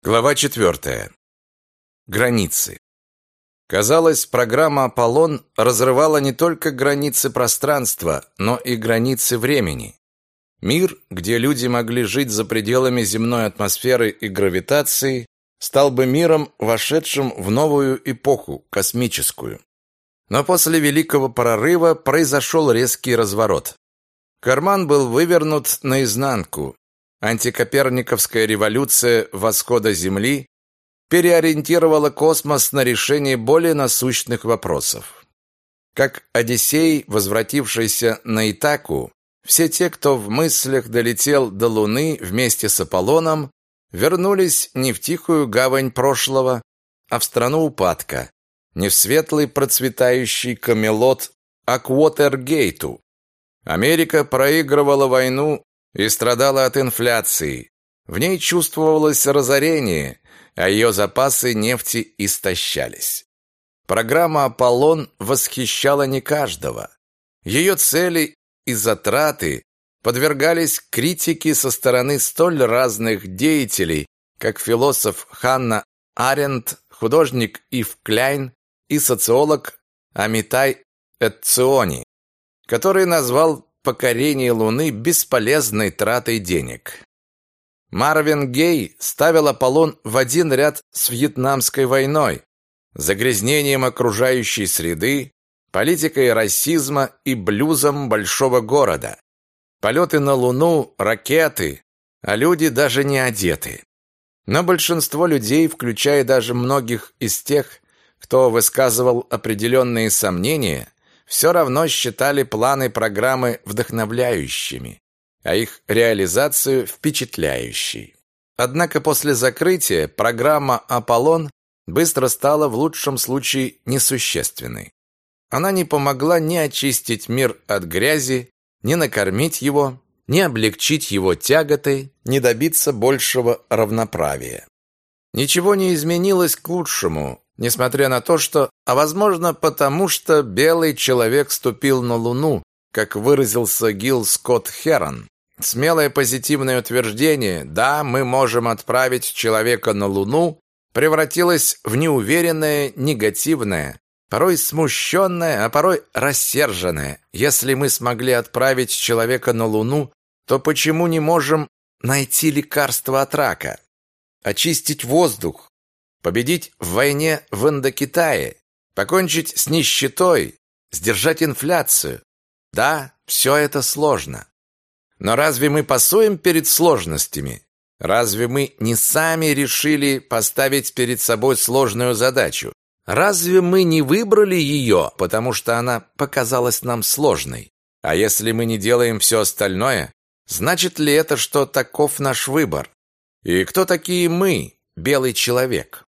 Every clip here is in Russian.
Глава 4. Границы. Казалось, программа Аполлон разрывала не только границы пространства, но и границы времени. Мир, где люди могли жить за пределами земной атмосферы и гравитации, стал бы миром, вошедшим в новую эпоху, космическую. Но после Великого прорыва произошел резкий разворот. Карман был вывернут наизнанку, Антикоперниковская революция восхода Земли переориентировала космос на решение более насущных вопросов. Как Одиссей, возвратившийся на Итаку, все те, кто в мыслях долетел до Луны вместе с Аполлоном, вернулись не в тихую гавань прошлого, а в страну упадка, не в светлый процветающий Камелот, а к Уотергейту. Америка проигрывала войну и страдала от инфляции. В ней чувствовалось разорение, а ее запасы нефти истощались. Программа «Аполлон» восхищала не каждого. Ее цели и затраты подвергались критике со стороны столь разных деятелей, как философ Ханна Аренд, художник Ив Кляйн и социолог Амитай Эцциони, который назвал покорение Луны бесполезной тратой денег. Марвин Гей ставил Аполлон в один ряд с Вьетнамской войной, загрязнением окружающей среды, политикой расизма и блюзом большого города. Полеты на Луну, ракеты, а люди даже не одеты. Но большинство людей, включая даже многих из тех, кто высказывал определенные сомнения, все равно считали планы программы вдохновляющими, а их реализацию впечатляющей. Однако после закрытия программа «Аполлон» быстро стала в лучшем случае несущественной. Она не помогла ни очистить мир от грязи, ни накормить его, ни облегчить его тяготы, ни добиться большего равноправия. Ничего не изменилось к лучшему, несмотря на то, что, а возможно, потому что белый человек ступил на Луну, как выразился Гил Скотт Херон. Смелое позитивное утверждение «да, мы можем отправить человека на Луну» превратилось в неуверенное, негативное, порой смущенное, а порой рассерженное. Если мы смогли отправить человека на Луну, то почему не можем найти лекарство от рака? Очистить воздух, победить в войне в Индокитае, покончить с нищетой, сдержать инфляцию. Да, все это сложно. Но разве мы пасуем перед сложностями? Разве мы не сами решили поставить перед собой сложную задачу? Разве мы не выбрали ее, потому что она показалась нам сложной? А если мы не делаем все остальное, значит ли это, что таков наш выбор? И кто такие мы, белый человек?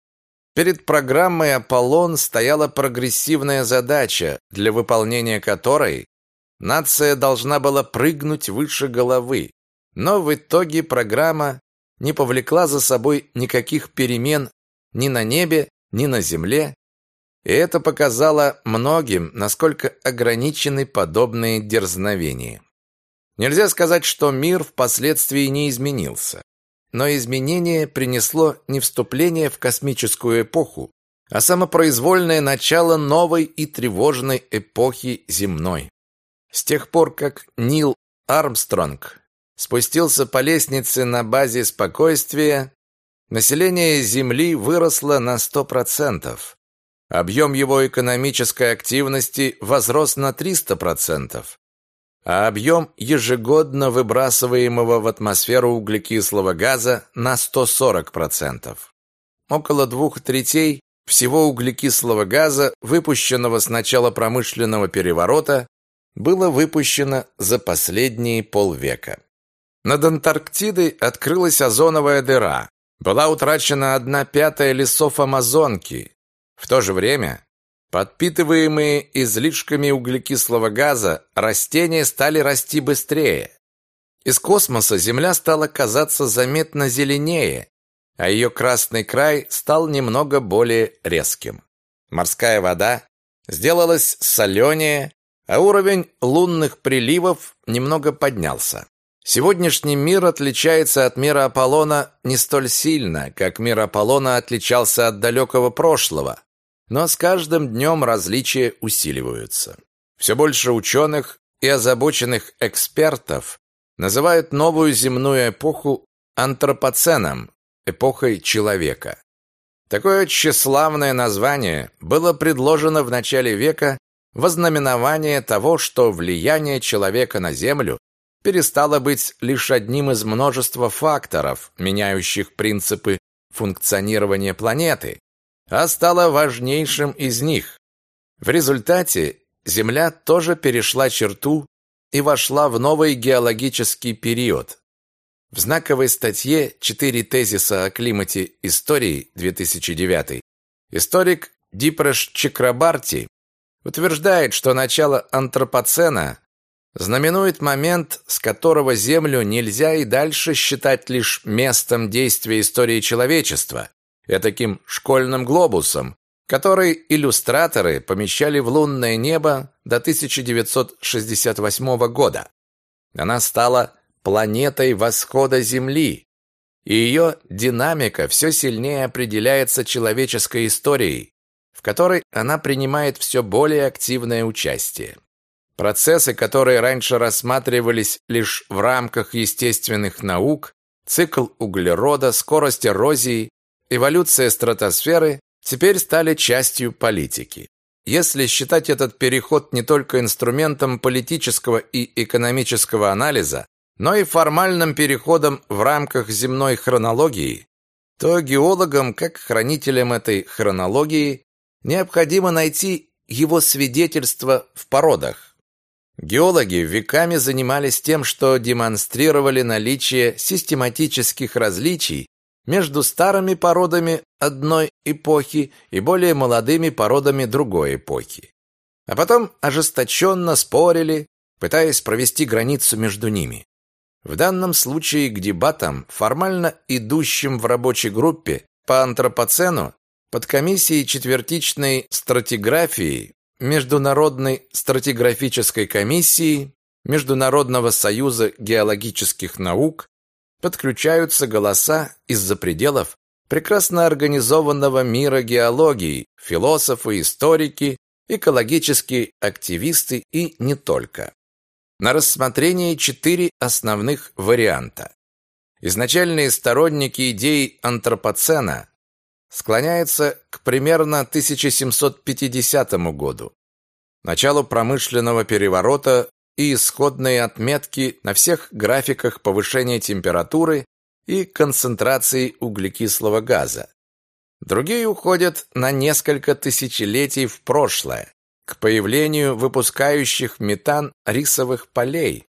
Перед программой «Аполлон» стояла прогрессивная задача, для выполнения которой нация должна была прыгнуть выше головы. Но в итоге программа не повлекла за собой никаких перемен ни на небе, ни на земле, и это показало многим, насколько ограничены подобные дерзновения. Нельзя сказать, что мир впоследствии не изменился. Но изменение принесло не вступление в космическую эпоху, а самопроизвольное начало новой и тревожной эпохи земной. С тех пор, как Нил Армстронг спустился по лестнице на базе спокойствия, население Земли выросло на 100%. Объем его экономической активности возрос на 300% а объем ежегодно выбрасываемого в атмосферу углекислого газа на 140%. Около двух третей всего углекислого газа, выпущенного с начала промышленного переворота, было выпущено за последние полвека. Над Антарктидой открылась озоновая дыра. Была утрачена одна пятая лесов Амазонки. В то же время Подпитываемые излишками углекислого газа, растения стали расти быстрее. Из космоса Земля стала казаться заметно зеленее, а ее красный край стал немного более резким. Морская вода сделалась соленее, а уровень лунных приливов немного поднялся. Сегодняшний мир отличается от мира Аполлона не столь сильно, как мир Аполлона отличался от далекого прошлого, но с каждым днем различия усиливаются. Все больше ученых и озабоченных экспертов называют новую земную эпоху антропоценом, эпохой человека. Такое тщеславное название было предложено в начале века во знаменование того, что влияние человека на Землю перестало быть лишь одним из множества факторов, меняющих принципы функционирования планеты, а стало важнейшим из них. В результате Земля тоже перешла черту и вошла в новый геологический период. В знаковой статье «Четыре тезиса о климате истории» 2009 историк Дипреш Чакрабарти утверждает, что начало антропоцена знаменует момент, с которого Землю нельзя и дальше считать лишь местом действия истории человечества, таким школьным глобусом, который иллюстраторы помещали в лунное небо до 1968 года. Она стала планетой восхода Земли, и ее динамика все сильнее определяется человеческой историей, в которой она принимает все более активное участие. Процессы, которые раньше рассматривались лишь в рамках естественных наук, цикл углерода, скорость эрозии, эволюция стратосферы, теперь стали частью политики. Если считать этот переход не только инструментом политического и экономического анализа, но и формальным переходом в рамках земной хронологии, то геологам, как хранителям этой хронологии, необходимо найти его свидетельство в породах. Геологи веками занимались тем, что демонстрировали наличие систематических различий между старыми породами одной эпохи и более молодыми породами другой эпохи. А потом ожесточенно спорили, пытаясь провести границу между ними. В данном случае к дебатам, формально идущим в рабочей группе по антропоцену, под комиссией четвертичной стратиграфии Международной стратиграфической комиссии Международного союза геологических наук подключаются голоса из-за пределов прекрасно организованного мира геологии, философы, историки, экологические активисты и не только. На рассмотрение четыре основных варианта. Изначальные сторонники идей антропоцена склоняются к примерно 1750 году, началу промышленного переворота и исходные отметки на всех графиках повышения температуры и концентрации углекислого газа. Другие уходят на несколько тысячелетий в прошлое, к появлению выпускающих метан рисовых полей,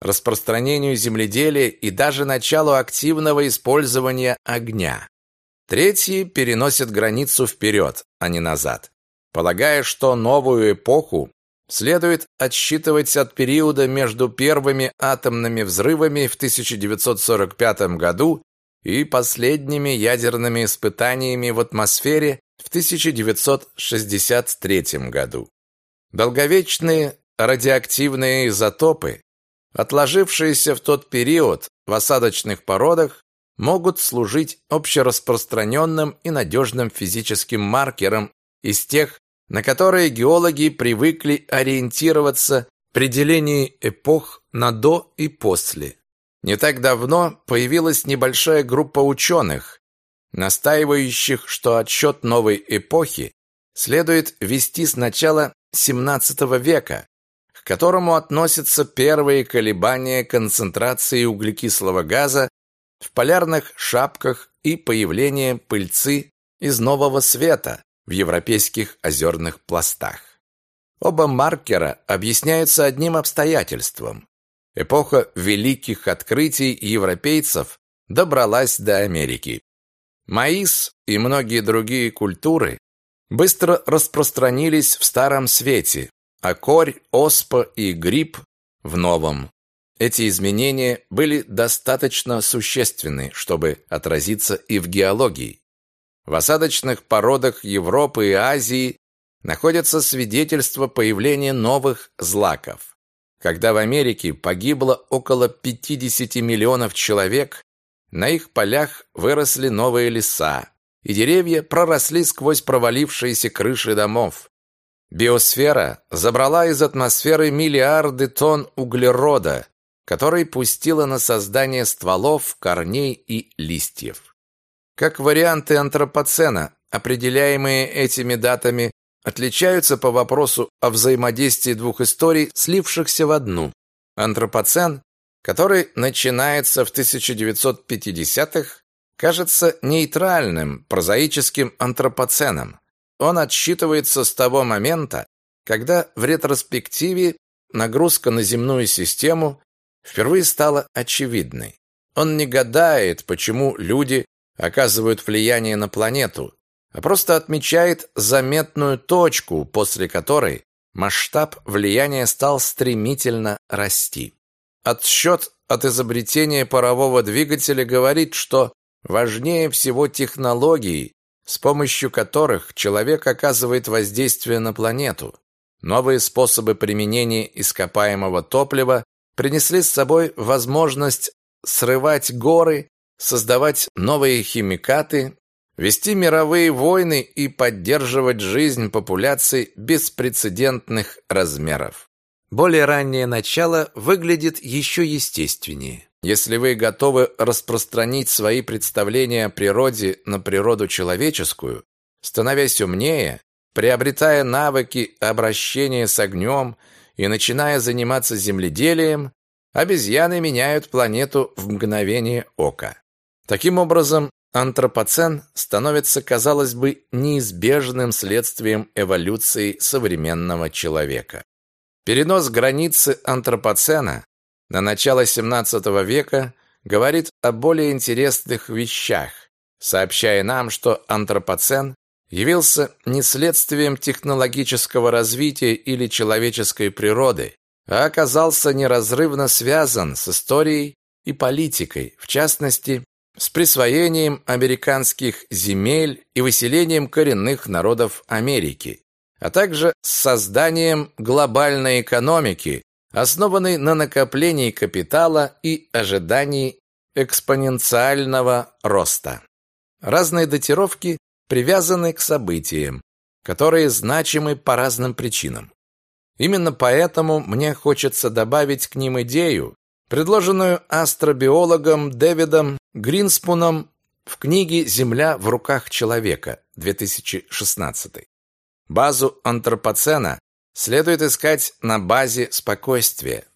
распространению земледелия и даже началу активного использования огня. Третьи переносят границу вперед, а не назад, полагая, что новую эпоху следует отсчитывать от периода между первыми атомными взрывами в 1945 году и последними ядерными испытаниями в атмосфере в 1963 году. Долговечные радиоактивные изотопы, отложившиеся в тот период в осадочных породах, могут служить общераспространенным и надежным физическим маркером из тех, на которые геологи привыкли ориентироваться при делении эпох на до и после. Не так давно появилась небольшая группа ученых, настаивающих, что отсчет новой эпохи следует вести с начала XVII века, к которому относятся первые колебания концентрации углекислого газа в полярных шапках и появление пыльцы из нового света, в европейских озерных пластах. Оба маркера объясняются одним обстоятельством. Эпоха великих открытий европейцев добралась до Америки. Маис и многие другие культуры быстро распространились в Старом Свете, а корь, оспа и гриб в Новом. Эти изменения были достаточно существенны, чтобы отразиться и в геологии. В осадочных породах Европы и Азии находятся свидетельства появления новых злаков. когда в Америке погибло около 50 миллионов человек, на их полях выросли новые леса, и деревья проросли сквозь провалившиеся крыши домов. Биосфера забрала из атмосферы миллиарды тонн углерода, который пустила на создание стволов, корней и листьев. Как варианты антропоцена, определяемые этими датами, отличаются по вопросу о взаимодействии двух историй, слившихся в одну. Антропоцен, который начинается в 1950-х, кажется нейтральным, прозаическим антропоценом. Он отсчитывается с того момента, когда в ретроспективе нагрузка на земную систему впервые стала очевидной. Он не гадает, почему люди оказывают влияние на планету, а просто отмечает заметную точку, после которой масштаб влияния стал стремительно расти. Отсчет от изобретения парового двигателя говорит, что важнее всего технологии, с помощью которых человек оказывает воздействие на планету. Новые способы применения ископаемого топлива принесли с собой возможность срывать горы, создавать новые химикаты, вести мировые войны и поддерживать жизнь популяций беспрецедентных размеров. Более раннее начало выглядит еще естественнее. Если вы готовы распространить свои представления о природе на природу человеческую, становясь умнее, приобретая навыки обращения с огнем и начиная заниматься земледелием, обезьяны меняют планету в мгновение ока. Таким образом, антропоцен становится, казалось бы, неизбежным следствием эволюции современного человека. Перенос границы антропоцена на начало XVII века говорит о более интересных вещах, сообщая нам, что антропоцен явился не следствием технологического развития или человеческой природы, а оказался неразрывно связан с историей и политикой, в частности, с присвоением американских земель и выселением коренных народов Америки, а также с созданием глобальной экономики, основанной на накоплении капитала и ожидании экспоненциального роста. Разные датировки привязаны к событиям, которые значимы по разным причинам. Именно поэтому мне хочется добавить к ним идею, предложенную астробиологом Дэвидом Гринспуном в книге «Земля в руках человека» 2016. Базу антропоцена следует искать на базе спокойствия.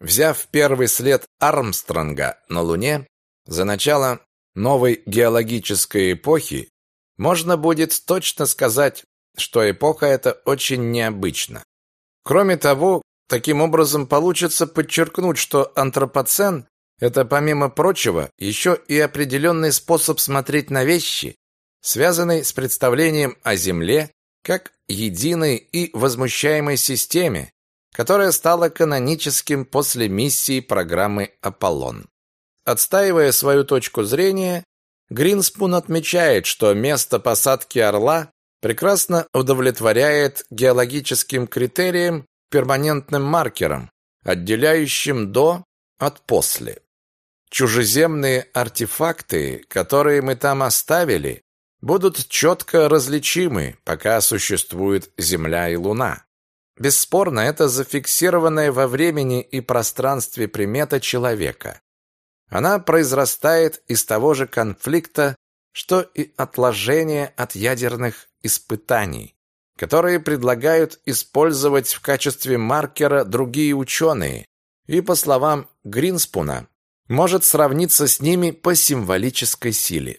Взяв первый след Армстронга на Луне за начало новой геологической эпохи, можно будет точно сказать, что эпоха эта очень необычна. Кроме того, таким образом получится подчеркнуть, что антропоцен это, помимо прочего, еще и определенный способ смотреть на вещи, связанный с представлением о Земле как единой и возмущаемой системе, которая стала каноническим после миссии программы «Аполлон». Отстаивая свою точку зрения, Гринспун отмечает, что место посадки «Орла» прекрасно удовлетворяет геологическим критериям, перманентным маркерам, отделяющим «до» от «после». Чужеземные артефакты, которые мы там оставили, будут четко различимы, пока существует Земля и Луна. Бесспорно, это зафиксированная во времени и пространстве примета человека. Она произрастает из того же конфликта, что и отложение от ядерных испытаний, которые предлагают использовать в качестве маркера другие ученые, и, по словам Гринспуна, может сравниться с ними по символической силе.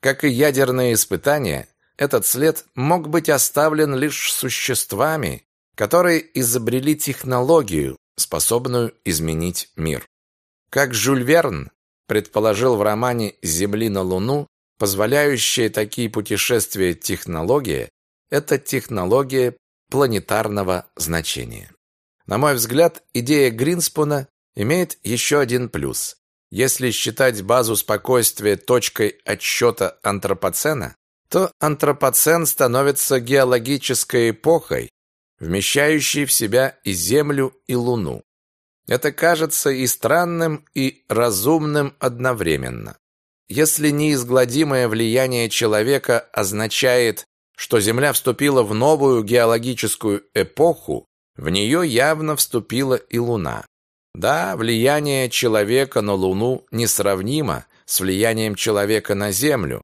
Как и ядерные испытания, этот след мог быть оставлен лишь существами, которые изобрели технологию, способную изменить мир. Как Жюль Верн предположил в романе «Земли на Луну», позволяющая такие путешествия технология – это технология планетарного значения. На мой взгляд, идея Гринспуна имеет еще один плюс. Если считать базу спокойствия точкой отсчета антропоцена, то антропоцен становится геологической эпохой, вмещающей в себя и Землю, и Луну. Это кажется и странным, и разумным одновременно. Если неизгладимое влияние человека означает, что Земля вступила в новую геологическую эпоху, в нее явно вступила и Луна. Да, влияние человека на Луну несравнимо с влиянием человека на Землю,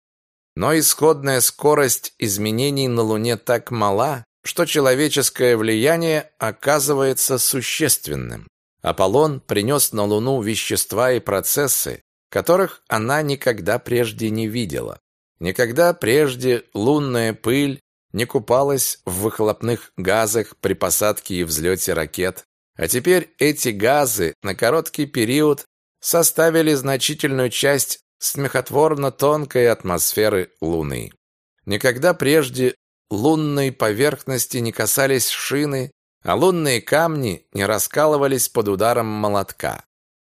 но исходная скорость изменений на Луне так мала, что человеческое влияние оказывается существенным. Аполлон принес на Луну вещества и процессы, которых она никогда прежде не видела. Никогда прежде лунная пыль не купалась в выхлопных газах при посадке и взлете ракет, а теперь эти газы на короткий период составили значительную часть смехотворно тонкой атмосферы Луны. Никогда прежде лунной поверхности не касались шины, а лунные камни не раскалывались под ударом молотка.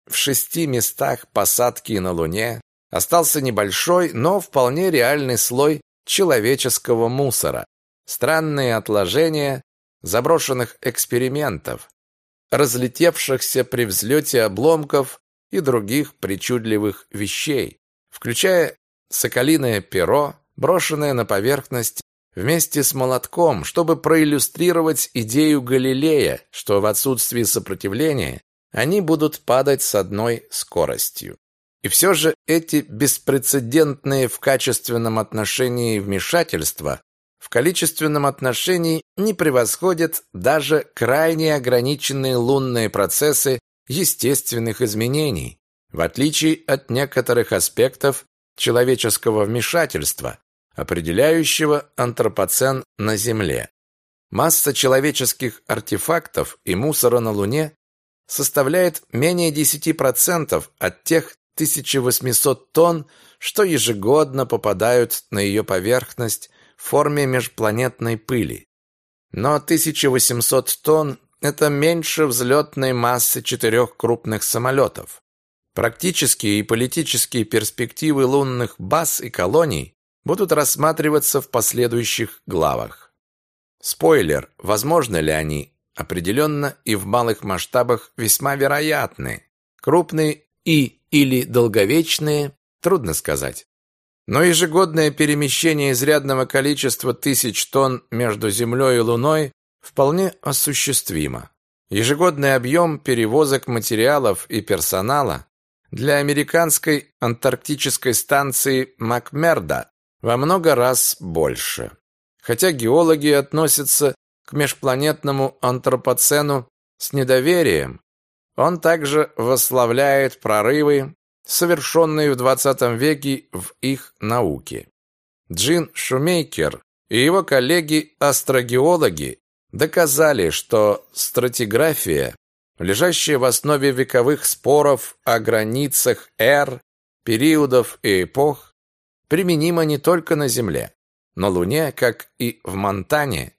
В шести местах посадки на Луне остался небольшой, но вполне реальный слой человеческого мусора, странные отложения заброшенных экспериментов, разлетевшихся при взлете обломков и других причудливых вещей, включая соколиное перо, брошенное на поверхность вместе с молотком, чтобы проиллюстрировать идею Галилея, что в отсутствии сопротивления они будут падать с одной скоростью. И все же эти беспрецедентные в качественном отношении вмешательства в количественном отношении не превосходят даже крайне ограниченные лунные процессы естественных изменений, в отличие от некоторых аспектов человеческого вмешательства, определяющего антропоцен на Земле. Масса человеческих артефактов и мусора на Луне составляет менее 10% от тех 1800 тонн, что ежегодно попадают на ее поверхность в форме межпланетной пыли. Но 1800 тонн – это меньше взлетной массы четырех крупных самолетов. Практические и политические перспективы лунных баз и колоний будут рассматриваться в последующих главах. Спойлер, возможно ли они? Определенно и в малых масштабах весьма вероятны. Крупные и или долговечные, трудно сказать. Но ежегодное перемещение изрядного количества тысяч тонн между Землей и Луной вполне осуществимо. Ежегодный объем перевозок материалов и персонала для американской антарктической станции Макмерда во много раз больше. Хотя геологи относятся к межпланетному антропоцену с недоверием, он также восславляет прорывы, совершенные в 20 веке в их науке. Джин Шумейкер и его коллеги-астрогеологи доказали, что стратиграфия, лежащая в основе вековых споров о границах эр, периодов и эпох, применима не только на Земле. На Луне, как и в Монтане,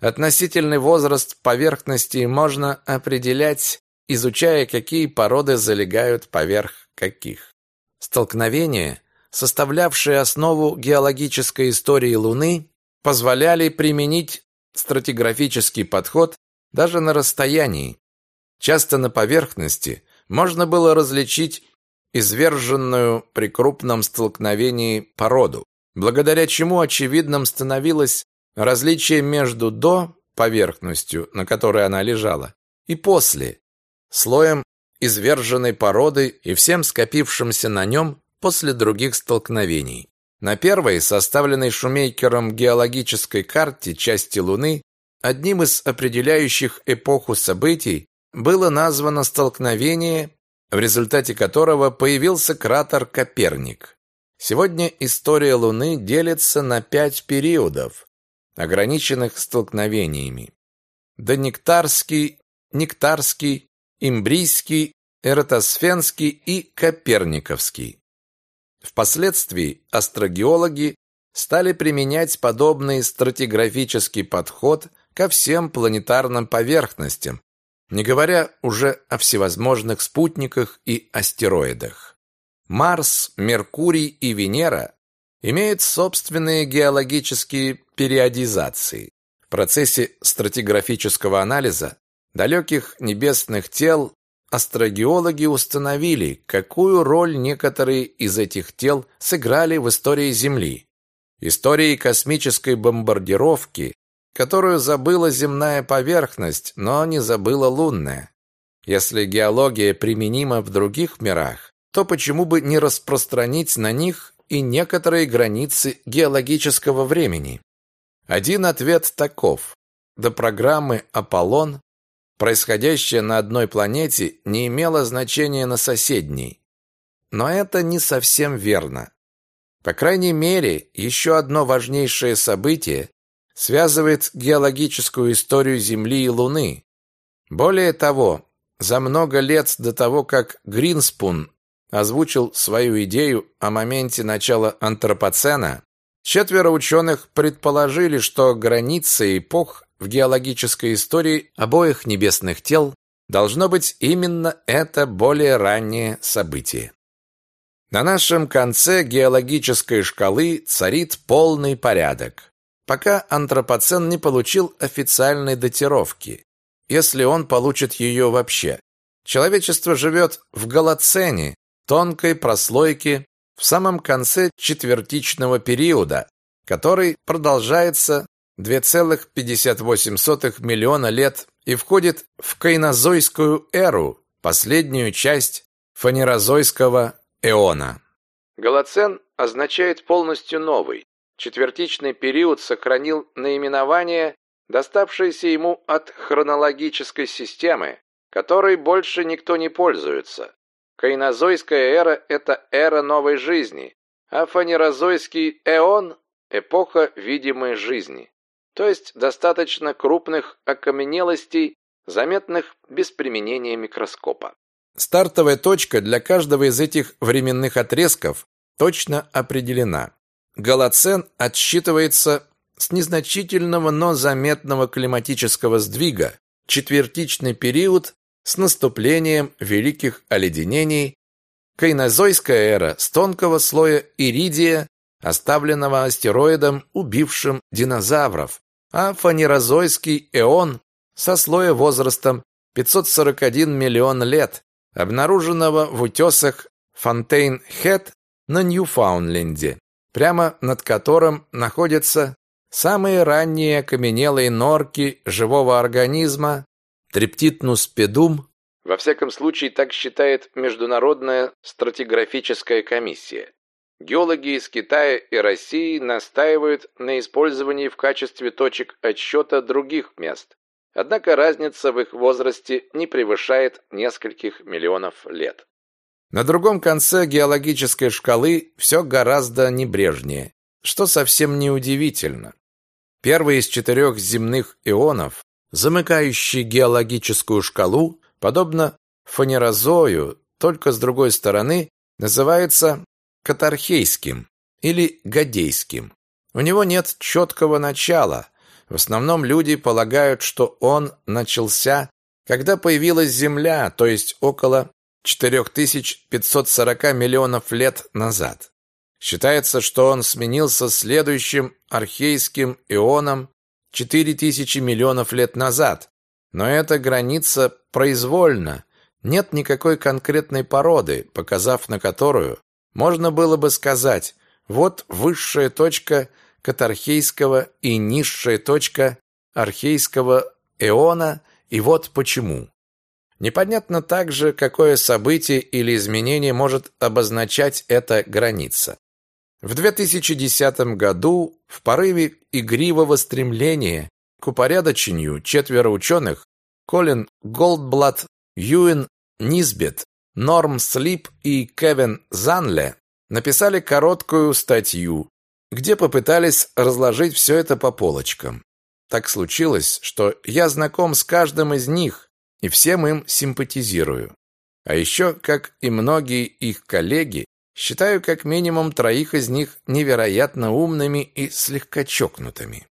относительный возраст поверхности можно определять изучая, какие породы залегают поверх каких. Столкновения, составлявшие основу геологической истории Луны, позволяли применить стратиграфический подход даже на расстоянии. Часто на поверхности можно было различить изверженную при крупном столкновении породу, благодаря чему очевидным становилось различие между до поверхностью, на которой она лежала, и после, слоем изверженной породы и всем скопившимся на нем после других столкновений. На первой, составленной Шумейкером геологической карте части Луны, одним из определяющих эпоху событий было названо столкновение, в результате которого появился кратер Коперник. Сегодня история Луны делится на пять периодов, ограниченных столкновениями. Донектарский, Нектарский, Имбрийский, Эратосфенский и Коперниковский. Впоследствии астрогеологи стали применять подобный стратиграфический подход ко всем планетарным поверхностям, не говоря уже о всевозможных спутниках и астероидах. Марс, Меркурий и Венера имеют собственные геологические периодизации. В процессе стратиграфического анализа далеких небесных тел астрогеологи установили, какую роль некоторые из этих тел сыграли в истории Земли. Истории космической бомбардировки, которую забыла земная поверхность, но не забыла лунная. Если геология применима в других мирах, то почему бы не распространить на них и некоторые границы геологического времени? Один ответ таков. До программы «Аполлон» происходящее на одной планете не имело значения на соседней. Но это не совсем верно. По крайней мере, еще одно важнейшее событие связывает геологическую историю Земли и Луны. Более того, за много лет до того, как Гринспун озвучил свою идею о моменте начала антропоцена, четверо ученых предположили, что границы эпох в геологической истории обоих небесных тел должно быть именно это более раннее событие. На нашем конце геологической шкалы царит полный порядок, пока антропоцен не получил официальной датировки, если он получит ее вообще. Человечество живет в голоцене, тонкой прослойке в самом конце четвертичного периода, который продолжается 2,58 миллиона лет и входит в кайнозойскую эру, последнюю часть фанерозойского эона. Голоцен означает полностью новый. Четвертичный период сохранил наименование, доставшееся ему от хронологической системы, которой больше никто не пользуется. Кайнозойская эра – это эра новой жизни, а фанерозойский эон – эпоха видимой жизни то есть достаточно крупных окаменелостей, заметных без применения микроскопа. Стартовая точка для каждого из этих временных отрезков точно определена. Голоцен отсчитывается с незначительного, но заметного климатического сдвига, четвертичный период с наступлением великих оледенений, кайнозойская эра с тонкого слоя иридия оставленного астероидом, убившим динозавров, а фанерозойский эон со слоя возрастом 541 миллион лет, обнаруженного в утесах Фонтейн-Хед на Ньюфаундленде, прямо над которым находятся самые ранние окаменелые норки живого организма Трептитнус педум, во всяком случае так считает Международная стратиграфическая комиссия. Геологи из Китая и России настаивают на использовании в качестве точек отсчета других мест. Однако разница в их возрасте не превышает нескольких миллионов лет. На другом конце геологической шкалы все гораздо небрежнее, что совсем не удивительно. Первый из четырех земных ионов, замыкающий геологическую шкалу, подобно фанерозою, только с другой стороны, называется катархейским или гадейским. У него нет четкого начала. В основном люди полагают, что он начался, когда появилась Земля, то есть около 4540 миллионов лет назад. Считается, что он сменился следующим архейским ионом 4000 миллионов лет назад. Но эта граница произвольна. Нет никакой конкретной породы, показав на которую можно было бы сказать, вот высшая точка катархейского и низшая точка архейского эона, и вот почему. Непонятно также, какое событие или изменение может обозначать эта граница. В 2010 году в порыве игривого стремления к упорядочению четверо ученых Колин Голдблат, Юэн Низбет Норм Слип и Кевин Занле написали короткую статью, где попытались разложить все это по полочкам. Так случилось, что я знаком с каждым из них и всем им симпатизирую. А еще, как и многие их коллеги, считаю как минимум троих из них невероятно умными и слегка чокнутыми.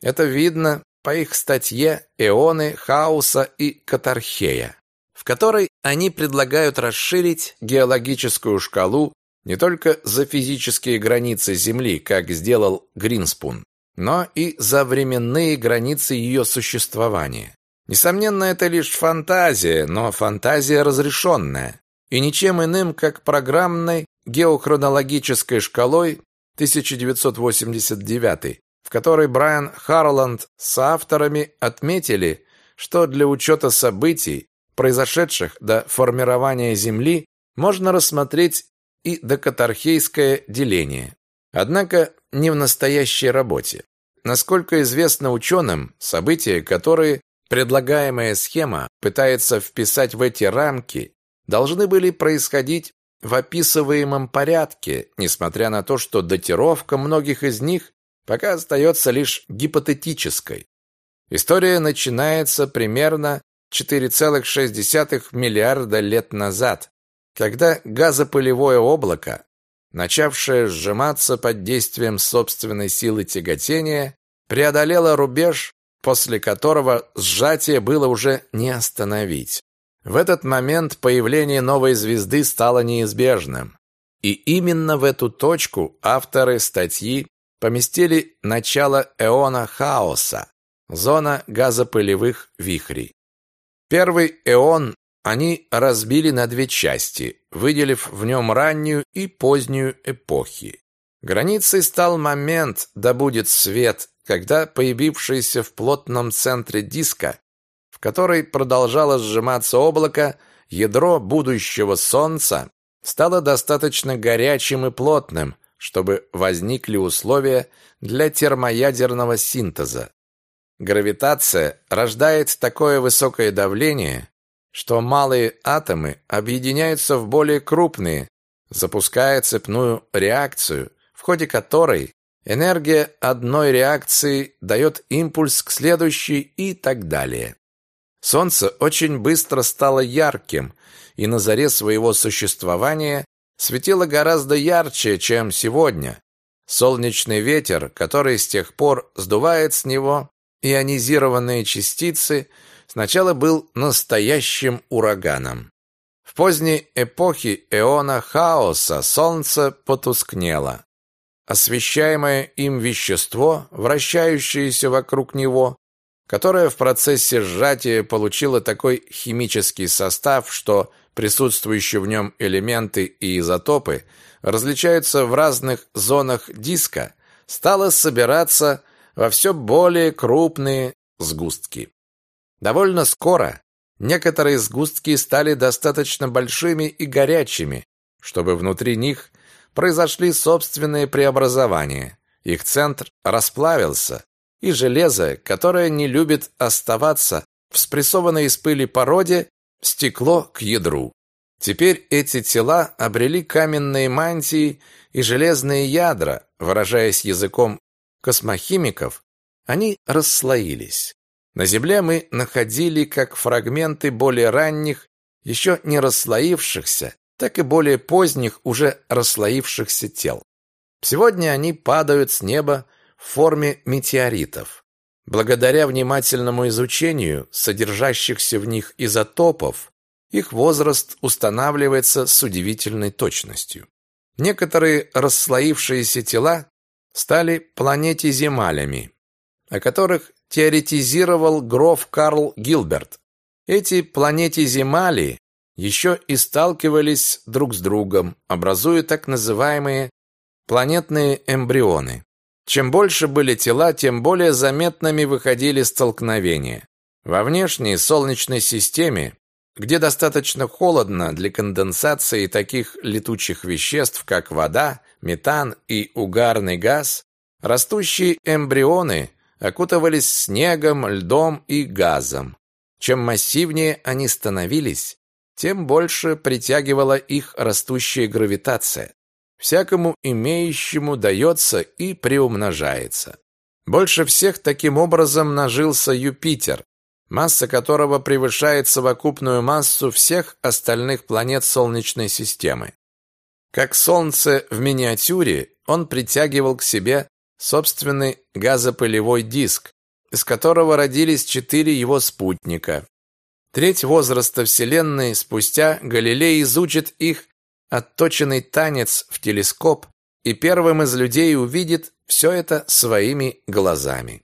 Это видно по их статье «Эоны хаоса и катархея» в которой они предлагают расширить геологическую шкалу не только за физические границы Земли, как сделал Гринспун, но и за временные границы ее существования. Несомненно, это лишь фантазия, но фантазия разрешенная, и ничем иным, как программной геохронологической шкалой 1989, в которой Брайан Харланд с авторами отметили, что для учета событий, произошедших до формирования Земли, можно рассмотреть и докатархейское деление. Однако не в настоящей работе. Насколько известно ученым, события, которые предлагаемая схема пытается вписать в эти рамки, должны были происходить в описываемом порядке, несмотря на то, что датировка многих из них пока остается лишь гипотетической. История начинается примерно 4,6 миллиарда лет назад, когда газопылевое облако, начавшее сжиматься под действием собственной силы тяготения, преодолело рубеж, после которого сжатие было уже не остановить. В этот момент появление новой звезды стало неизбежным. И именно в эту точку авторы статьи поместили начало эона хаоса, зона газопылевых вихрей. Первый эон они разбили на две части, выделив в нем раннюю и позднюю эпохи. Границей стал момент, да будет свет, когда появившийся в плотном центре диска в которой продолжало сжиматься облако, ядро будущего Солнца стало достаточно горячим и плотным, чтобы возникли условия для термоядерного синтеза. Гравитация рождает такое высокое давление, что малые атомы объединяются в более крупные, запуская цепную реакцию, в ходе которой энергия одной реакции дает импульс к следующей и так далее. Солнце очень быстро стало ярким, и на заре своего существования светило гораздо ярче, чем сегодня. Солнечный ветер, который с тех пор сдувает с него ионизированные частицы, сначала был настоящим ураганом. В поздней эпохе эона хаоса солнце потускнело. Освещаемое им вещество, вращающееся вокруг него, которая в процессе сжатия получила такой химический состав, что присутствующие в нем элементы и изотопы различаются в разных зонах диска, стала собираться во все более крупные сгустки. Довольно скоро некоторые сгустки стали достаточно большими и горячими, чтобы внутри них произошли собственные преобразования. Их центр расплавился, и железо, которое не любит оставаться в спрессованной из пыли породе, стекло к ядру. Теперь эти тела обрели каменные мантии и железные ядра, выражаясь языком космохимиков, они расслоились. На Земле мы находили как фрагменты более ранних, еще не расслоившихся, так и более поздних, уже расслоившихся тел. Сегодня они падают с неба в форме метеоритов. Благодаря внимательному изучению содержащихся в них изотопов, их возраст устанавливается с удивительной точностью. Некоторые расслоившиеся тела стали планетиземалями, о которых теоретизировал граф Карл Гилберт. Эти планетиземали еще и сталкивались друг с другом, образуя так называемые планетные эмбрионы. Чем больше были тела, тем более заметными выходили столкновения. Во внешней Солнечной системе, где достаточно холодно для конденсации таких летучих веществ, как вода, метан и угарный газ, растущие эмбрионы окутывались снегом, льдом и газом. Чем массивнее они становились, тем больше притягивала их растущая гравитация всякому имеющему дается и приумножается. Больше всех таким образом нажился Юпитер, масса которого превышает совокупную массу всех остальных планет Солнечной системы. Как Солнце в миниатюре, он притягивал к себе собственный газопылевой диск, из которого родились четыре его спутника. Треть возраста Вселенной спустя Галилей изучит их отточенный танец в телескоп и первым из людей увидит все это своими глазами.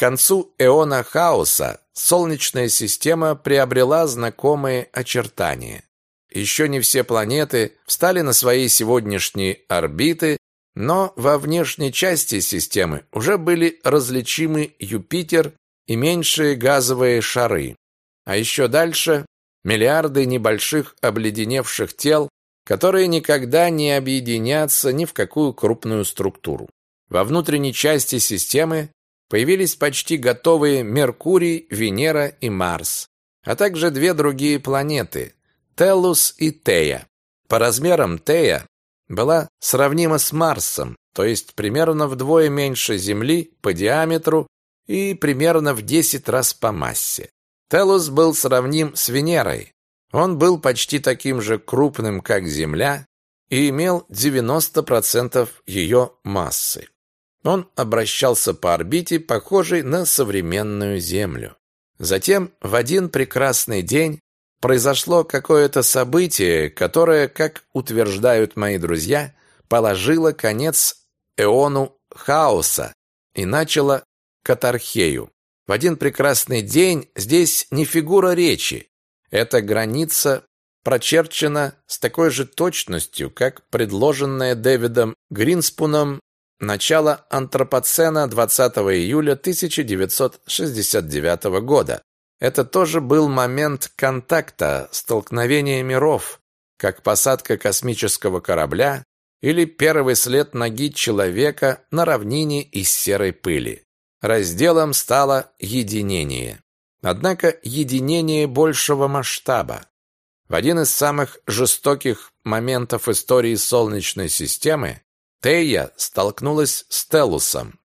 Концу эона хаоса Солнечная система приобрела знакомые очертания. Еще не все планеты встали на свои сегодняшние орбиты, но во внешней части системы уже были различимы Юпитер и меньшие газовые шары. А еще дальше миллиарды небольших обледеневших тел, которые никогда не объединятся ни в какую крупную структуру. Во внутренней части системы появились почти готовые Меркурий, Венера и Марс, а также две другие планеты – Теллус и Тея. По размерам Тея была сравнима с Марсом, то есть примерно вдвое меньше Земли по диаметру и примерно в 10 раз по массе. Телус был сравним с Венерой. Он был почти таким же крупным, как Земля, и имел 90% ее массы. Он обращался по орбите, похожей на современную Землю. Затем в один прекрасный день произошло какое-то событие, которое, как утверждают мои друзья, положило конец эону хаоса и начало катархею. В один прекрасный день здесь не фигура речи. Эта граница прочерчена с такой же точностью, как предложенная Дэвидом Гринспуном начало антропоцена 20 июля 1969 года. Это тоже был момент контакта, столкновения миров, как посадка космического корабля или первый след ноги человека на равнине из серой пыли. Разделом стало единение. Однако единение большего масштаба. В один из самых жестоких моментов истории Солнечной системы Тея столкнулась с Телусом.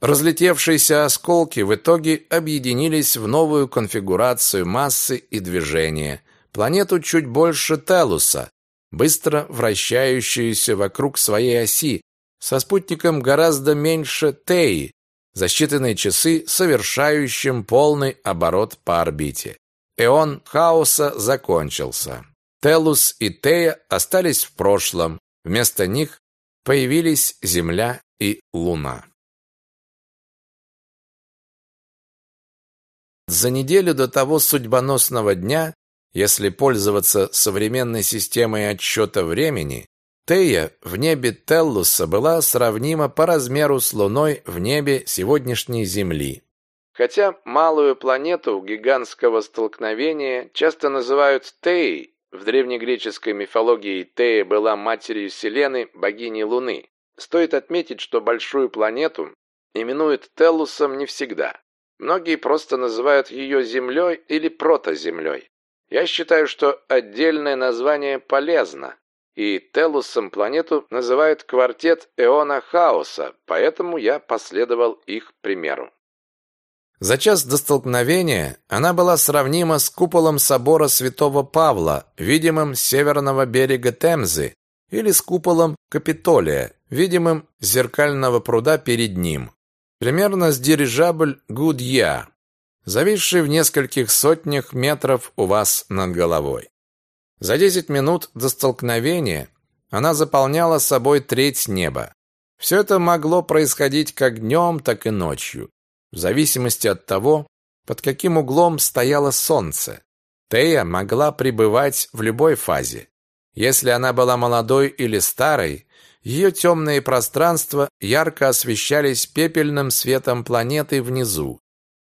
Разлетевшиеся осколки в итоге объединились в новую конфигурацию массы и движения, планету чуть больше Телуса, быстро вращающуюся вокруг своей оси, со спутником гораздо меньше Теи, за считанные часы совершающим полный оборот по орбите. Эон хаоса закончился. Телус и Тея остались в прошлом. Вместо них появились Земля и Луна. За неделю до того судьбоносного дня, если пользоваться современной системой отсчета времени, Тея в небе Теллуса была сравнима по размеру с Луной в небе сегодняшней Земли. Хотя малую планету гигантского столкновения часто называют Теей, в древнегреческой мифологии Тея была матерью Селены, богини Луны. Стоит отметить, что большую планету именуют Теллусом не всегда. Многие просто называют ее Землей или протоземлей. Я считаю, что отдельное название полезно, и Теллусом планету называют квартет Эона Хаоса, поэтому я последовал их примеру. За час до столкновения она была сравнима с куполом собора Святого Павла, видимым с северного берега Темзы, или с куполом Капитолия, видимым с зеркального пруда перед ним. Примерно с дирижабль Гудья, зависший в нескольких сотнях метров у вас над головой. За 10 минут до столкновения она заполняла собой треть неба. Все это могло происходить как днем, так и ночью в зависимости от того, под каким углом стояло солнце. Тея могла пребывать в любой фазе. Если она была молодой или старой, ее темные пространства ярко освещались пепельным светом планеты внизу.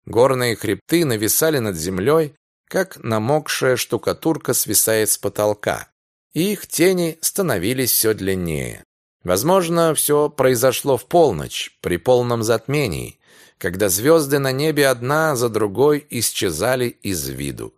Горные хребты нависали над землей, как намокшая штукатурка свисает с потолка. И их тени становились все длиннее. Возможно, все произошло в полночь, при полном затмении, когда звезды на небе одна за другой исчезали из виду.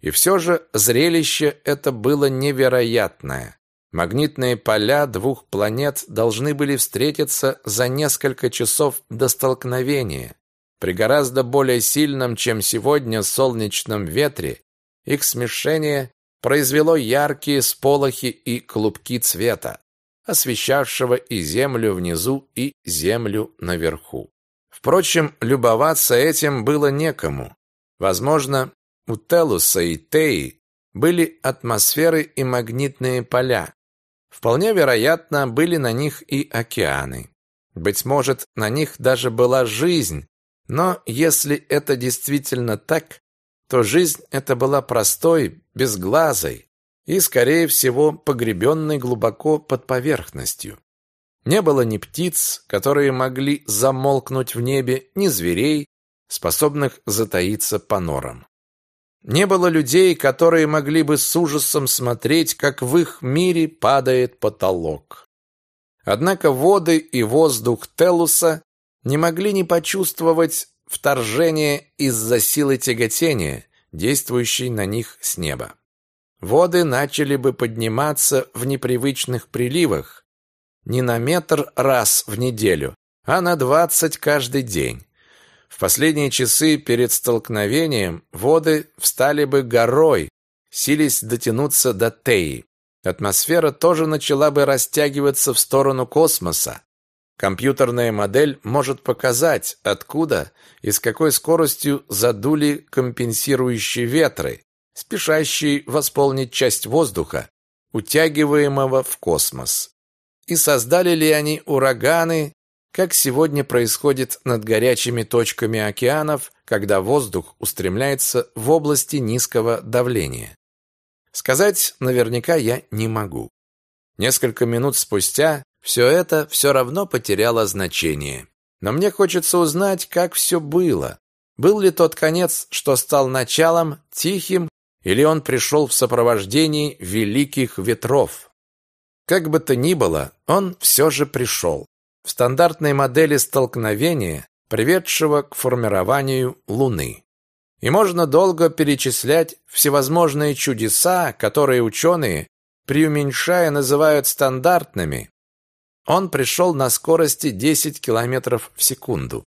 И все же зрелище это было невероятное. Магнитные поля двух планет должны были встретиться за несколько часов до столкновения. При гораздо более сильном, чем сегодня, солнечном ветре их смешение произвело яркие сполохи и клубки цвета, освещавшего и землю внизу, и землю наверху. Впрочем, любоваться этим было некому. Возможно, у Телуса и Теи были атмосферы и магнитные поля. Вполне вероятно, были на них и океаны. Быть может, на них даже была жизнь, Но если это действительно так, то жизнь эта была простой, безглазой и, скорее всего, погребенной глубоко под поверхностью. Не было ни птиц, которые могли замолкнуть в небе, ни зверей, способных затаиться по норам. Не было людей, которые могли бы с ужасом смотреть, как в их мире падает потолок. Однако воды и воздух Телуса не могли не почувствовать вторжение из-за силы тяготения, действующей на них с неба. Воды начали бы подниматься в непривычных приливах не на метр раз в неделю, а на двадцать каждый день. В последние часы перед столкновением воды встали бы горой, сились дотянуться до Теи. Атмосфера тоже начала бы растягиваться в сторону космоса. Компьютерная модель может показать, откуда и с какой скоростью задули компенсирующие ветры, спешащие восполнить часть воздуха, утягиваемого в космос. И создали ли они ураганы, как сегодня происходит над горячими точками океанов, когда воздух устремляется в области низкого давления. Сказать наверняка я не могу. Несколько минут спустя все это все равно потеряло значение. Но мне хочется узнать, как все было. Был ли тот конец, что стал началом, тихим, или он пришел в сопровождении великих ветров? Как бы то ни было, он все же пришел. В стандартной модели столкновения, приведшего к формированию Луны. И можно долго перечислять всевозможные чудеса, которые ученые, преуменьшая, называют стандартными, он пришел на скорости 10 км в секунду.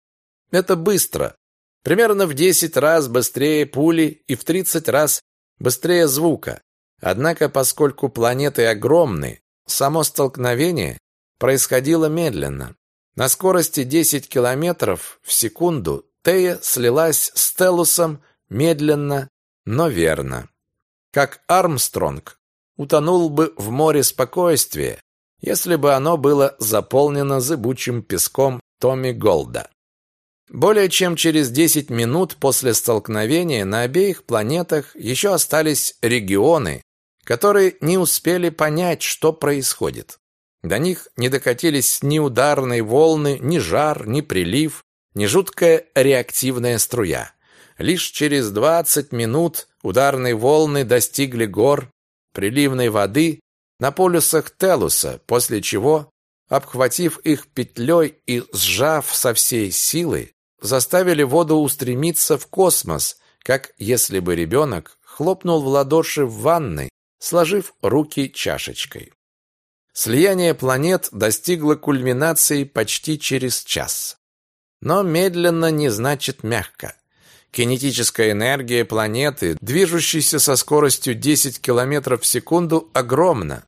Это быстро. Примерно в 10 раз быстрее пули и в 30 раз быстрее звука. Однако, поскольку планеты огромны, само столкновение происходило медленно. На скорости 10 км в секунду Тея слилась с Телусом медленно, но верно. Как Армстронг утонул бы в море спокойствия, если бы оно было заполнено зыбучим песком Томми Голда. Более чем через 10 минут после столкновения на обеих планетах еще остались регионы, которые не успели понять, что происходит. До них не докатились ни ударные волны, ни жар, ни прилив, ни жуткая реактивная струя. Лишь через 20 минут ударные волны достигли гор, приливной воды на полюсах Телуса, после чего, обхватив их петлей и сжав со всей силы, заставили воду устремиться в космос, как если бы ребенок хлопнул в ладоши в ванной, сложив руки чашечкой. Слияние планет достигло кульминации почти через час. Но медленно не значит мягко. Кинетическая энергия планеты, движущейся со скоростью 10 км в секунду, огромна.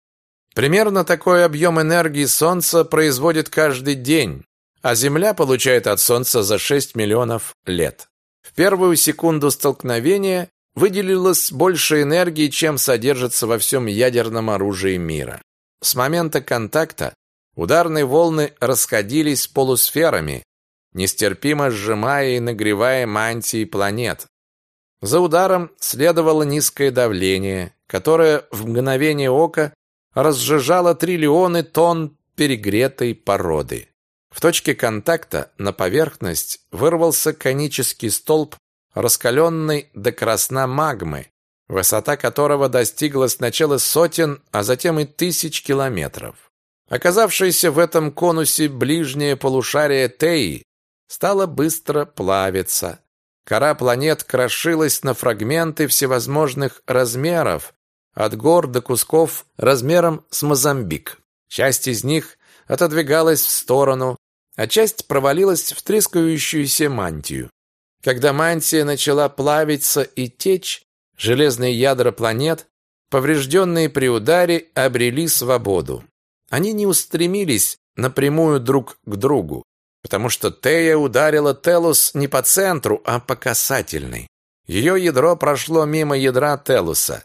Примерно такой объем энергии Солнца производит каждый день, а Земля получает от Солнца за 6 миллионов лет. В первую секунду столкновения выделилось больше энергии, чем содержится во всем ядерном оружии мира. С момента контакта ударные волны расходились полусферами, нестерпимо сжимая и нагревая мантии планет. За ударом следовало низкое давление, которое в мгновение ока разжижала триллионы тонн перегретой породы. В точке контакта на поверхность вырвался конический столб раскаленной до красна магмы, высота которого достигла сначала сотен, а затем и тысяч километров. Оказавшееся в этом конусе ближнее полушарие Теи стало быстро плавиться. Кора планет крошилась на фрагменты всевозможных размеров, от гор до кусков размером с Мозамбик. Часть из них отодвигалась в сторону, а часть провалилась в трескающуюся мантию. Когда мантия начала плавиться и течь, железные ядра планет, поврежденные при ударе, обрели свободу. Они не устремились напрямую друг к другу, потому что Тея ударила Телус не по ценру, а по касательной. Ее ядро прошло мимо ядра Телуса,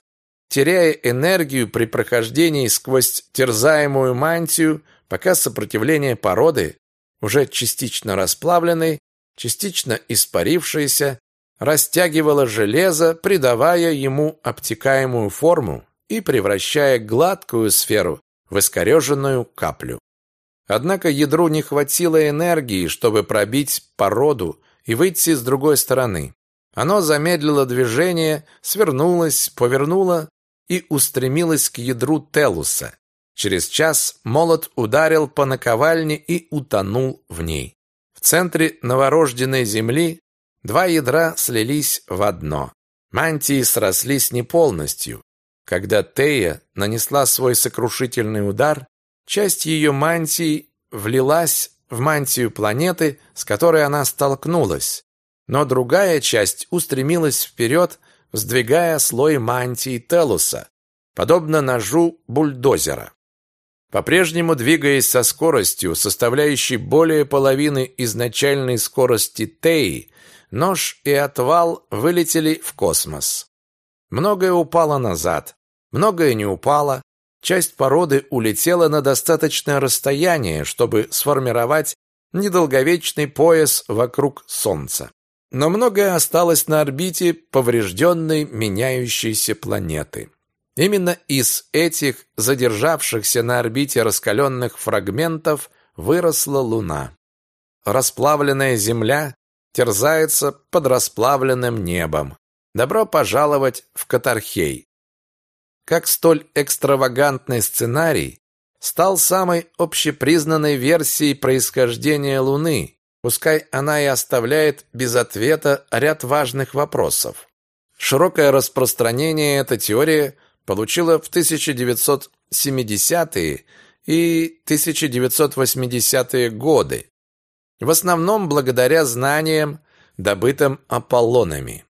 теряя энергию при прохождении сквозь терзаемую мантию, пока сопротивление породы, уже частично расплавленной, частично испарившаяся, растягивала железо, придавая ему обтекаемую форму и превращая гладкую сферу в искореженную каплю. Однако ядру не хватило энергии, чтобы пробить породу и выйти с другой стороны. Оно замедлило движение, свернулось, повернуло и устремилось к ядру Телуса. Через час молот ударил по наковальне и утонул в ней. В центре новорожденной земли два ядра слились в одно. Мантии срослись не полностью. Когда Тея нанесла свой сокрушительный удар, часть ее мантии влилась в мантию планеты, с которой она столкнулась, но другая часть устремилась вперед, сдвигая слой мантии Телуса, подобно ножу бульдозера. По-прежнему двигаясь со скоростью, составляющей более половины изначальной скорости Теи, нож и отвал вылетели в космос. Многое упало назад, многое не упало, часть породы улетела на достаточное расстояние, чтобы сформировать недолговечный пояс вокруг Солнца. Но многое осталось на орбите поврежденной меняющейся планеты. Именно из этих задержавшихся на орбите раскаленных фрагментов выросла Луна. Расплавленная Земля терзается под расплавленным небом. Добро пожаловать в Катархей. Как столь экстравагантный сценарий стал самой общепризнанной версией происхождения Луны, пускай она и оставляет без ответа ряд важных вопросов. Широкое распространение эта теория – получила в 1970-е и 1980-е годы, в основном благодаря знаниям, добытым Аполлонами.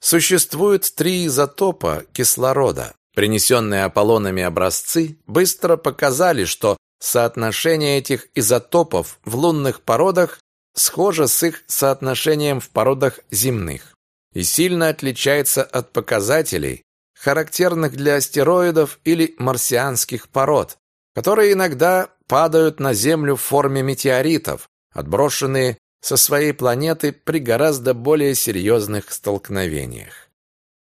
Существует три изотопа кислорода. Принесенные Аполлонами образцы быстро показали, что соотношение этих изотопов в лунных породах схоже с их соотношением в породах земных и сильно отличается от показателей, характерных для астероидов или марсианских пород, которые иногда падают на Землю в форме метеоритов, отброшенные со своей планеты при гораздо более серьезных столкновениях.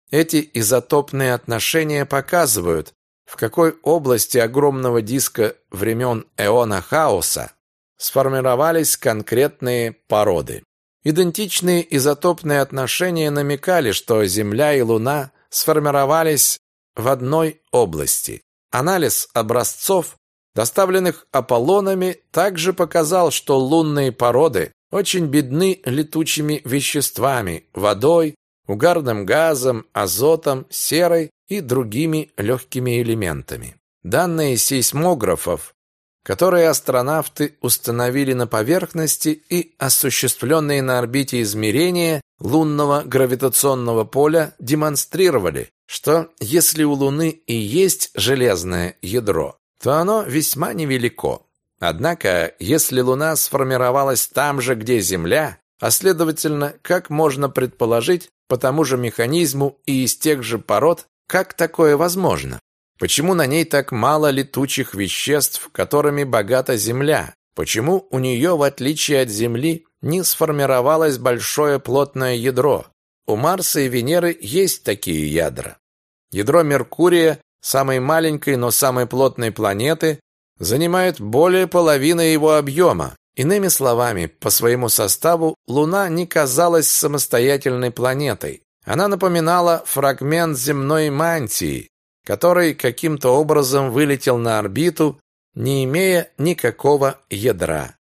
Эти изотопные отношения показывают, в какой области огромного диска времен эона хаоса сформировались конкретные породы. Идентичные изотопные отношения намекали, что Земля и Луна сформировались в одной области. Анализ образцов, доставленных Аполлонами, также показал, что лунные породы очень бедны летучими веществами, водой, угарным газом, азотом, серой и другими легкими элементами. Данные сейсмографов которые астронавты установили на поверхности и осуществленные на орбите измерения лунного гравитационного поля демонстрировали, что если у Луны и есть железное ядро, то оно весьма невелико. Однако, если Луна сформировалась там же, где Земля, а следовательно, как можно предположить, по тому же механизму и из тех же пород, как такое возможно? Почему на ней так мало летучих веществ, которыми богата Земля? Почему у нее, в отличие от Земли, не сформировалось большое плотное ядро? У Марса и Венеры есть такие ядра. Ядро Меркурия, самой маленькой, но самой плотной планеты, занимает более половины его объема. Иными словами, по своему составу Луна не казалась самостоятельной планетой. Она напоминала фрагмент земной мантии, который каким-то образом вылетел на орбиту, не имея никакого ядра.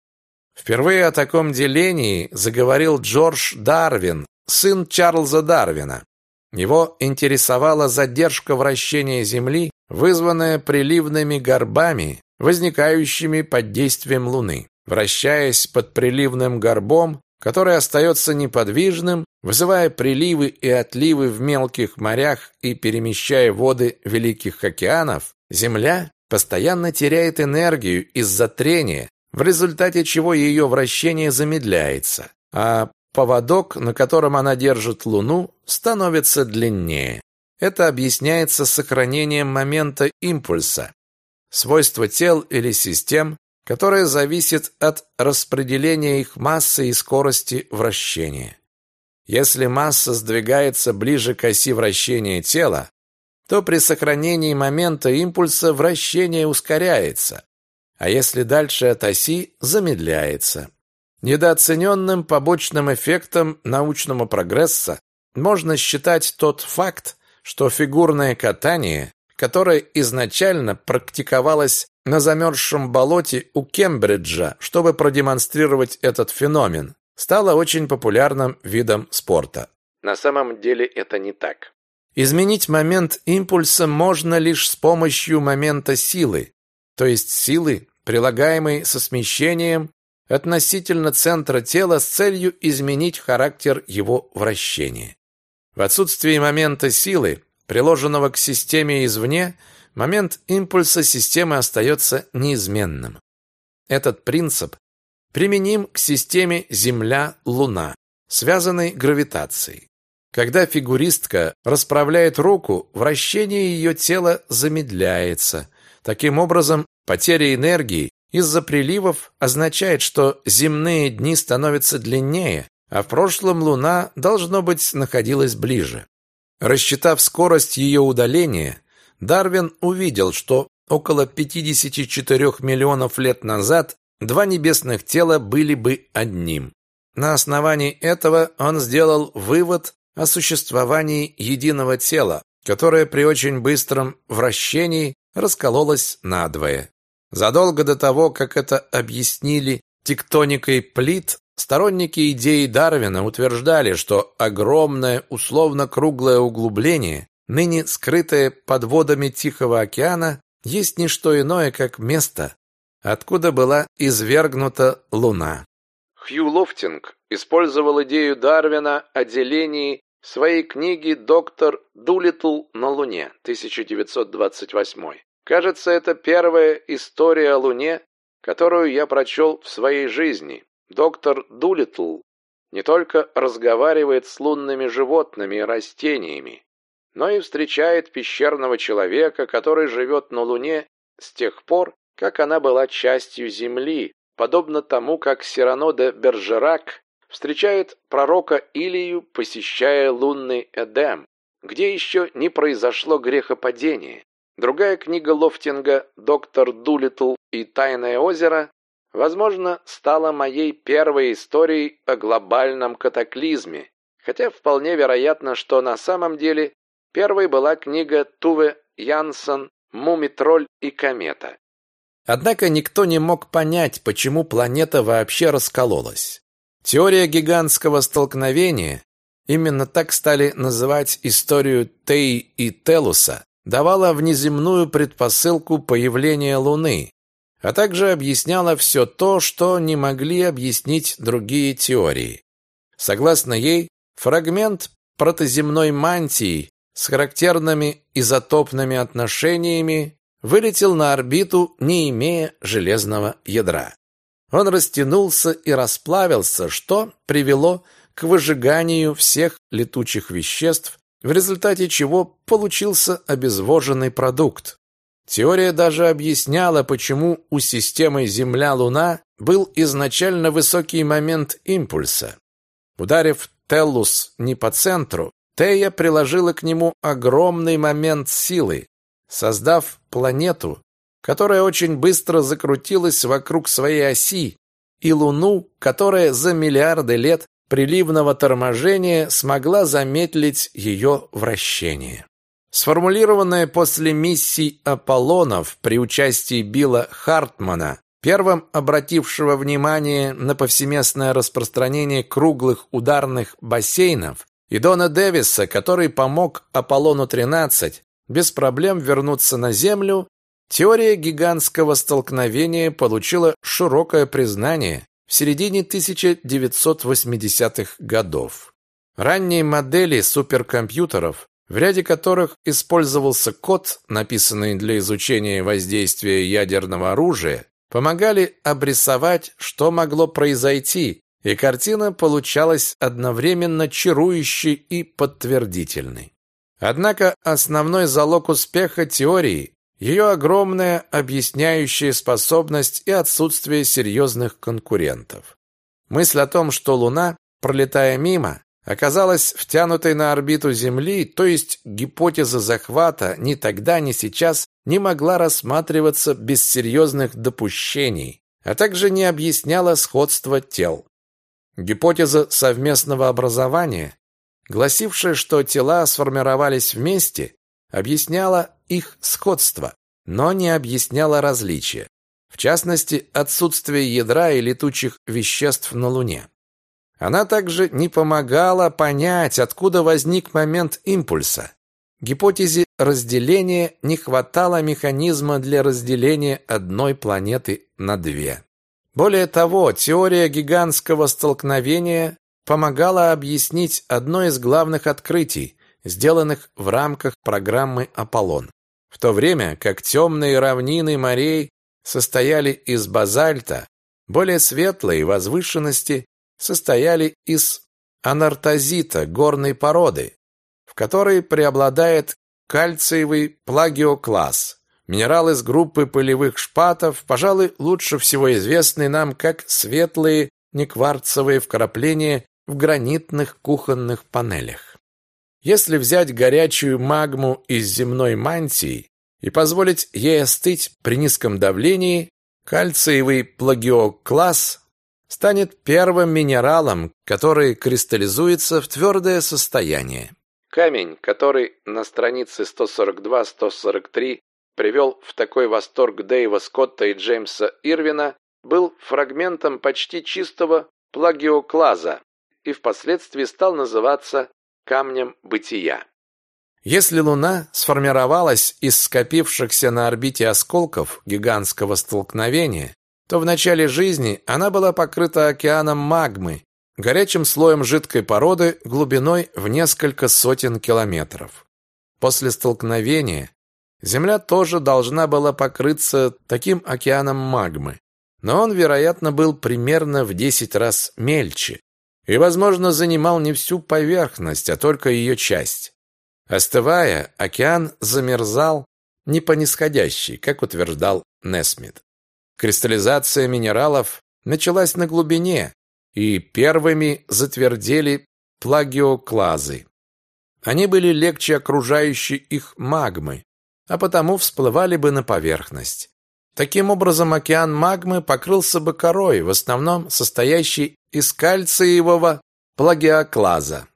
Впервые о таком делении заговорил Джордж Дарвин, сын Чарльза Дарвина. Его интересовала задержка вращения Земли, вызванная приливными горбами, возникающими под действием Луны. Вращаясь под приливным горбом, который остается неподвижным, вызывая приливы и отливы в мелких морях и перемещая воды великих океанов, Земля постоянно теряет энергию из-за трения, в результате чего ее вращение замедляется, а поводок, на котором она держит Луну, становится длиннее. Это объясняется сохранением момента импульса. Свойство тел или систем, которое зависит от распределения их массы и скорости вращения. Если масса сдвигается ближе к оси вращения тела, то при сохранении момента импульса вращение ускоряется, а если дальше от оси замедляется. Недооцененным побочным эффектом научного прогресса можно считать тот факт, что фигурное катание, которое изначально практиковалось на замерзшем болоте у Кембриджа, чтобы продемонстрировать этот феномен, стало очень популярным видом спорта. На самом деле это не так. Изменить момент импульса можно лишь с помощью момента силы, то есть силы, прилагаемой со смещением относительно центра тела с целью изменить характер его вращения. В отсутствии момента силы, приложенного к системе извне, момент импульса системы остается неизменным. Этот принцип применим к системе Земля-Луна, связанной гравитацией. Когда фигуристка расправляет руку, вращение ее тела замедляется. Таким образом, потеря энергии из-за приливов означает, что земные дни становятся длиннее, а в прошлом Луна, должно быть, находилась ближе. Рассчитав скорость ее удаления, Дарвин увидел, что около 54 миллионов лет назад два небесных тела были бы одним. На основании этого он сделал вывод о существовании единого тела, которое при очень быстром вращении раскололось надвое. Задолго до того, как это объяснили тектоникой плит, сторонники идеи Дарвина утверждали, что огромное условно-круглое углубление, ныне скрытое под водами Тихого океана, есть не что иное, как место, откуда была извергнута Луна. Хью Лофтинг использовал идею Дарвина о делении своей книге «Доктор Дулитл на Луне» 1928. Кажется, это первая история о Луне, которую я прочел в своей жизни. Доктор Дулитл не только разговаривает с лунными животными и растениями, но и встречает пещерного человека, который живет на Луне с тех пор, как она была частью Земли, подобно тому, как Сирано де Бержерак встречает пророка Илию, посещая лунный Эдем, где еще не произошло грехопадение. Другая книга Лофтинга «Доктор Дулитл и Тайное озеро» возможно, стала моей первой историей о глобальном катаклизме, хотя вполне вероятно, что на самом деле первой была книга Туве Янсен «Мумитроль и комета». Однако никто не мог понять, почему планета вообще раскололась. Теория гигантского столкновения, именно так стали называть историю Тей и Телуса, давала внеземную предпосылку появления Луны, а также объясняла все то, что не могли объяснить другие теории. Согласно ей, фрагмент протоземной мантии с характерными изотопными отношениями вылетел на орбиту, не имея железного ядра. Он растянулся и расплавился, что привело к выжиганию всех летучих веществ, в результате чего получился обезвоженный продукт. Теория даже объясняла, почему у системы Земля-Луна был изначально высокий момент импульса. Ударив Теллус не по центру, Тея приложила к нему огромный момент силы, создав планету, которая очень быстро закрутилась вокруг своей оси, и Луну, которая за миллиарды лет приливного торможения смогла замедлить ее вращение. Сформулированная после миссий Аполлонов при участии Билла Хартмана, первым обратившего внимание на повсеместное распространение круглых ударных бассейнов, и Дона Дэвиса, который помог Аполлону-13 без проблем вернуться на Землю, теория гигантского столкновения получила широкое признание в середине 1980-х годов. Ранние модели суперкомпьютеров, в ряде которых использовался код, написанный для изучения воздействия ядерного оружия, помогали обрисовать, что могло произойти, и картина получалась одновременно чарующей и подтвердительной. Однако основной залог успеха теории ее огромная объясняющая способность и отсутствие серьезных конкурентов. Мысль о том, что Луна, пролетая мимо, оказалась втянутой на орбиту Земли, то есть гипотеза захвата ни тогда, ни сейчас не могла рассматриваться без серьезных допущений, а также не объясняла сходство тел. Гипотеза совместного образования, гласившая, что тела сформировались вместе, объясняла их сходство, но не объясняла различия. В частности, отсутствие ядра и летучих веществ на Луне. Она также не помогала понять, откуда возник момент импульса. Гипотезе разделения не хватало механизма для разделения одной планеты на две. Более того, теория гигантского столкновения помогала объяснить одно из главных открытий, сделанных в рамках программы «Аполлон». В то время как темные равнины морей состояли из базальта, более светлые возвышенности состояли из анартозита горной породы, в которой преобладает кальциевый плагиокласс, минерал из группы пылевых шпатов, пожалуй, лучше всего известный нам как светлые некварцевые вкрапления в гранитных кухонных панелях. Если взять горячую магму из земной мантии и позволить ей остыть при низком давлении, кальциевый плагиокласс станет первым минералом, который кристаллизуется в твердое состояние. Камень, который на странице 142-143 привел в такой восторг Дэйва Скотта и Джеймса Ирвина, был фрагментом почти чистого плагиоклаза и впоследствии стал называться камнем бытия. Если Луна сформировалась из скопившихся на орбите осколков гигантского столкновения, то в начале жизни она была покрыта океаном магмы, горячим слоем жидкой породы глубиной в несколько сотен километров. После столкновения Земля тоже должна была покрыться таким океаном магмы, но он, вероятно, был примерно в 10 раз мельче и, возможно, занимал не всю поверхность, а только ее часть. Остывая, океан замерзал не по нисходящей, как утверждал Несмит. Кристаллизация минералов началась на глубине, и первыми затвердели плагиоклазы. Они были легче окружающей их магмы, а потому всплывали бы на поверхность. Таким образом, океан магмы покрылся бы корой, в основном состоящей из кальциевого плагиоклаза.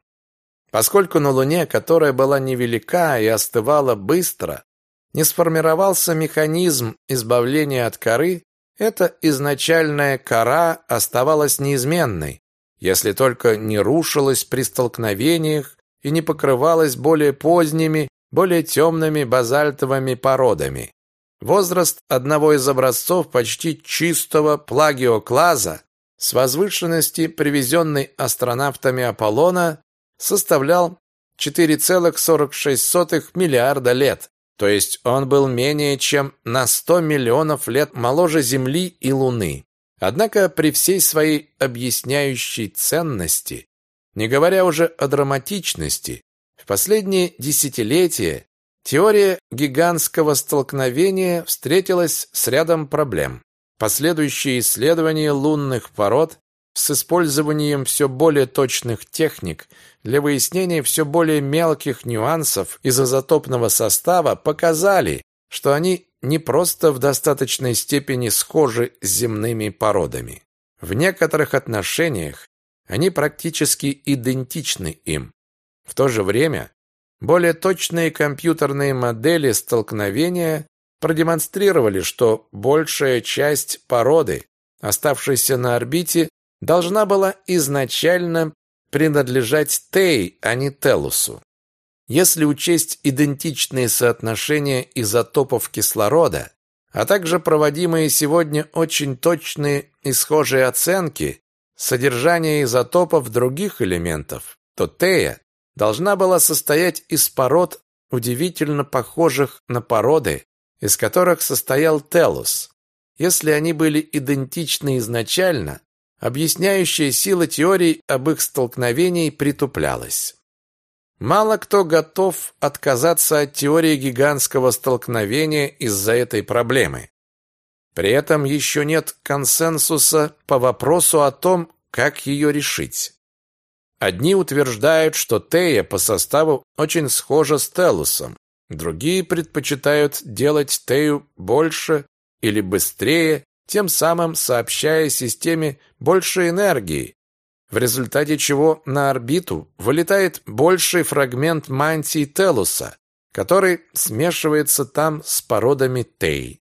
Поскольку на Луне, которая была невелика и остывала быстро, не сформировался механизм избавления от коры, эта изначальная кора оставалась неизменной, если только не рушилась при столкновениях и не покрывалась более поздними более темными базальтовыми породами. Возраст одного из образцов почти чистого плагиоклаза с возвышенности, привезенной астронавтами Аполлона, составлял 4,46 миллиарда лет, то есть он был менее чем на 100 миллионов лет моложе Земли и Луны. Однако при всей своей объясняющей ценности, не говоря уже о драматичности, в последние десятилетия теория гигантского столкновения встретилась с рядом проблем. Последующие исследования лунных пород с использованием все более точных техник для выяснения все более мелких нюансов из изотопного состава показали, что они не просто в достаточной степени схожи с земными породами. В некоторых отношениях они практически идентичны им. В то же время более точные компьютерные модели столкновения продемонстрировали, что большая часть породы, оставшейся на орбите, должна была изначально принадлежать Тей, а не Телусу. Если учесть идентичные соотношения изотопов кислорода, а также проводимые сегодня очень точные и схожие оценки содержания изотопов других элементов, то Тея должна была состоять из пород, удивительно похожих на породы, из которых состоял Телус. Если они были идентичны изначально, объясняющая сила теорий об их столкновении притуплялась. Мало кто готов отказаться от теории гигантского столкновения из-за этой проблемы. При этом еще нет консенсуса по вопросу о том, как ее решить. Одни утверждают, что Тея по составу очень схожа с Телусом, другие предпочитают делать Тею больше или быстрее, тем самым сообщая системе больше энергии, в результате чего на орбиту вылетает больший фрагмент мантии Телуса, который смешивается там с породами Тей.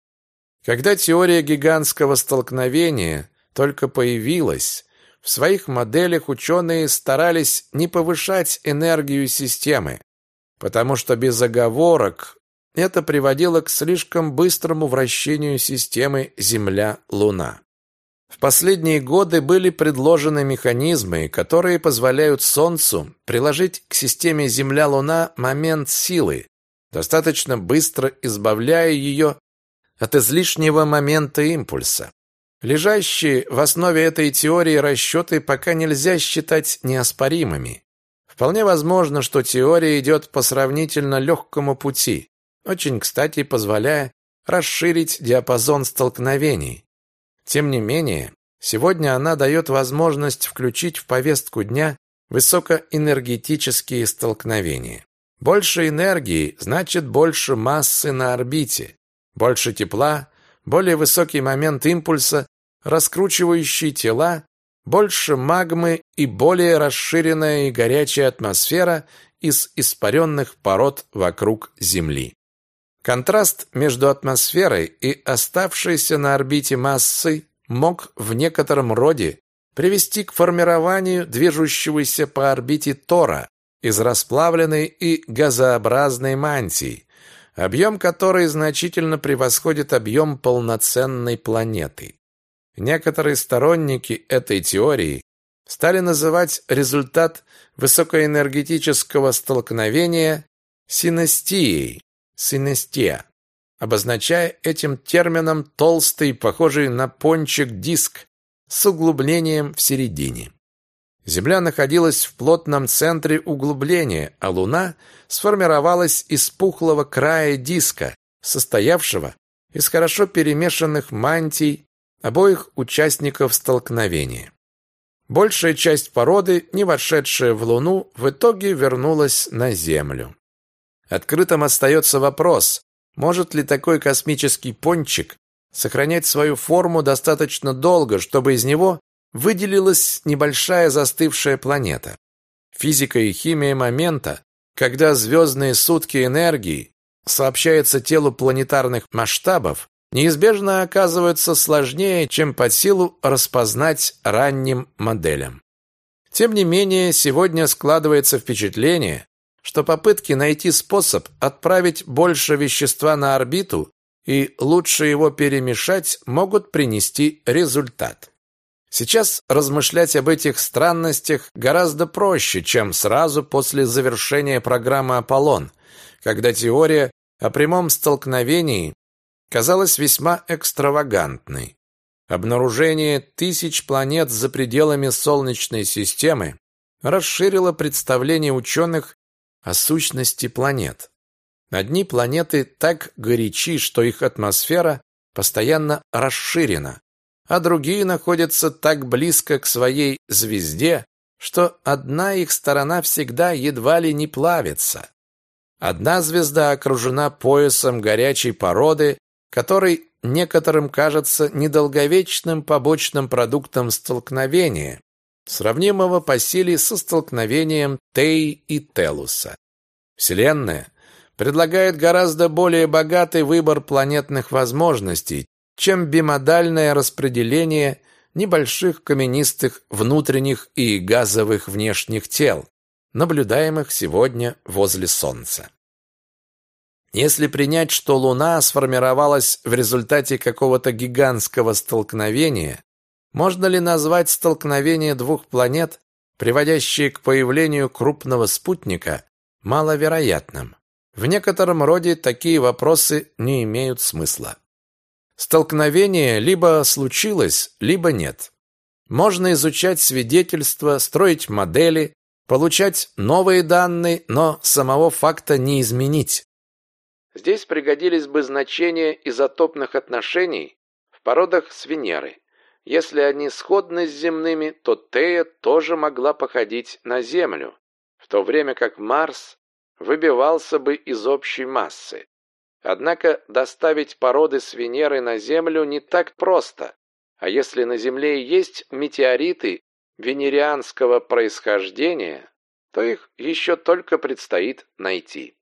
Когда теория гигантского столкновения только появилась, в своих моделях ученые старались не повышать энергию системы, потому что без оговорок это приводило к слишком быстрому вращению системы Земля-Луна. В последние годы были предложены механизмы, которые позволяют Солнцу приложить к системе Земля-Луна момент силы, достаточно быстро избавляя ее от излишнего момента импульса. Лежащие в основе этой теории расчеты пока нельзя считать неоспоримыми. Вполне возможно, что теория идет по сравнительно легкому пути, очень кстати позволяя расширить диапазон столкновений, тем не менее, сегодня она дает возможность включить в повестку дня высокоэнергетические столкновения. Больше энергии значит больше массы на орбите, больше тепла, более высокий момент импульса, раскручивающие тела, больше магмы и более расширенная и горячая атмосфера из испаренных пород вокруг Земли. Контраст между атмосферой и оставшейся на орбите массой мог в некотором роде привести к формированию движущегося по орбите Тора из расплавленной и газообразной мантии, объем которой значительно превосходит объем полноценной планеты. Некоторые сторонники этой теории стали называть результат высокоэнергетического столкновения синестией, синестия, обозначая этим термином толстый, похожий на пончик диск с углублением в середине. Земля находилась в плотном центре углубления, а Луна сформировалась из пухлого края диска, состоявшего из хорошо перемешанных мантий обоих участников столкновения. Большая часть породы, не вошедшая в Луну, в итоге вернулась на Землю. Открытым остается вопрос, может ли такой космический пончик сохранять свою форму достаточно долго, чтобы из него выделилась небольшая застывшая планета. Физика и химия момента, когда звездные сутки энергии сообщаются телу планетарных масштабов, неизбежно оказываются сложнее, чем под силу распознать ранним моделям. Тем не менее, сегодня складывается впечатление, что попытки найти способ отправить больше вещества на орбиту и лучше его перемешать могут принести результат. Сейчас размышлять об этих странностях гораздо проще, чем сразу после завершения программы «Аполлон», когда теория о прямом столкновении казалась весьма экстравагантной. Обнаружение тысяч планет за пределами Солнечной системы расширило представление ученых о сущности планет. Одни планеты так горячи, что их атмосфера постоянно расширена, а другие находятся так близко к своей звезде, что одна их сторона всегда едва ли не плавится. Одна звезда окружена поясом горячей породы, который некоторым кажется недолговечным побочным продуктом столкновения, сравнимого по силе со столкновением Тей и Телуса. Вселенная предлагает гораздо более богатый выбор планетных возможностей, чем бимодальное распределение небольших каменистых внутренних и газовых внешних тел, наблюдаемых сегодня возле Солнца. Если принять, что Луна сформировалась в результате какого-то гигантского столкновения, можно ли назвать столкновение двух планет, приводящее к появлению крупного спутника, маловероятным? В некотором роде такие вопросы не имеют смысла. Столкновение либо случилось, либо нет. Можно изучать свидетельства, строить модели, получать новые данные, но самого факта не изменить. Здесь пригодились бы значения изотопных отношений в породах с Венеры. Если они сходны с земными, то Тея тоже могла походить на Землю, в то время как Марс выбивался бы из общей массы. Однако доставить породы с Венеры на Землю не так просто, а если на Земле есть метеориты венерианского происхождения, то их еще только предстоит найти.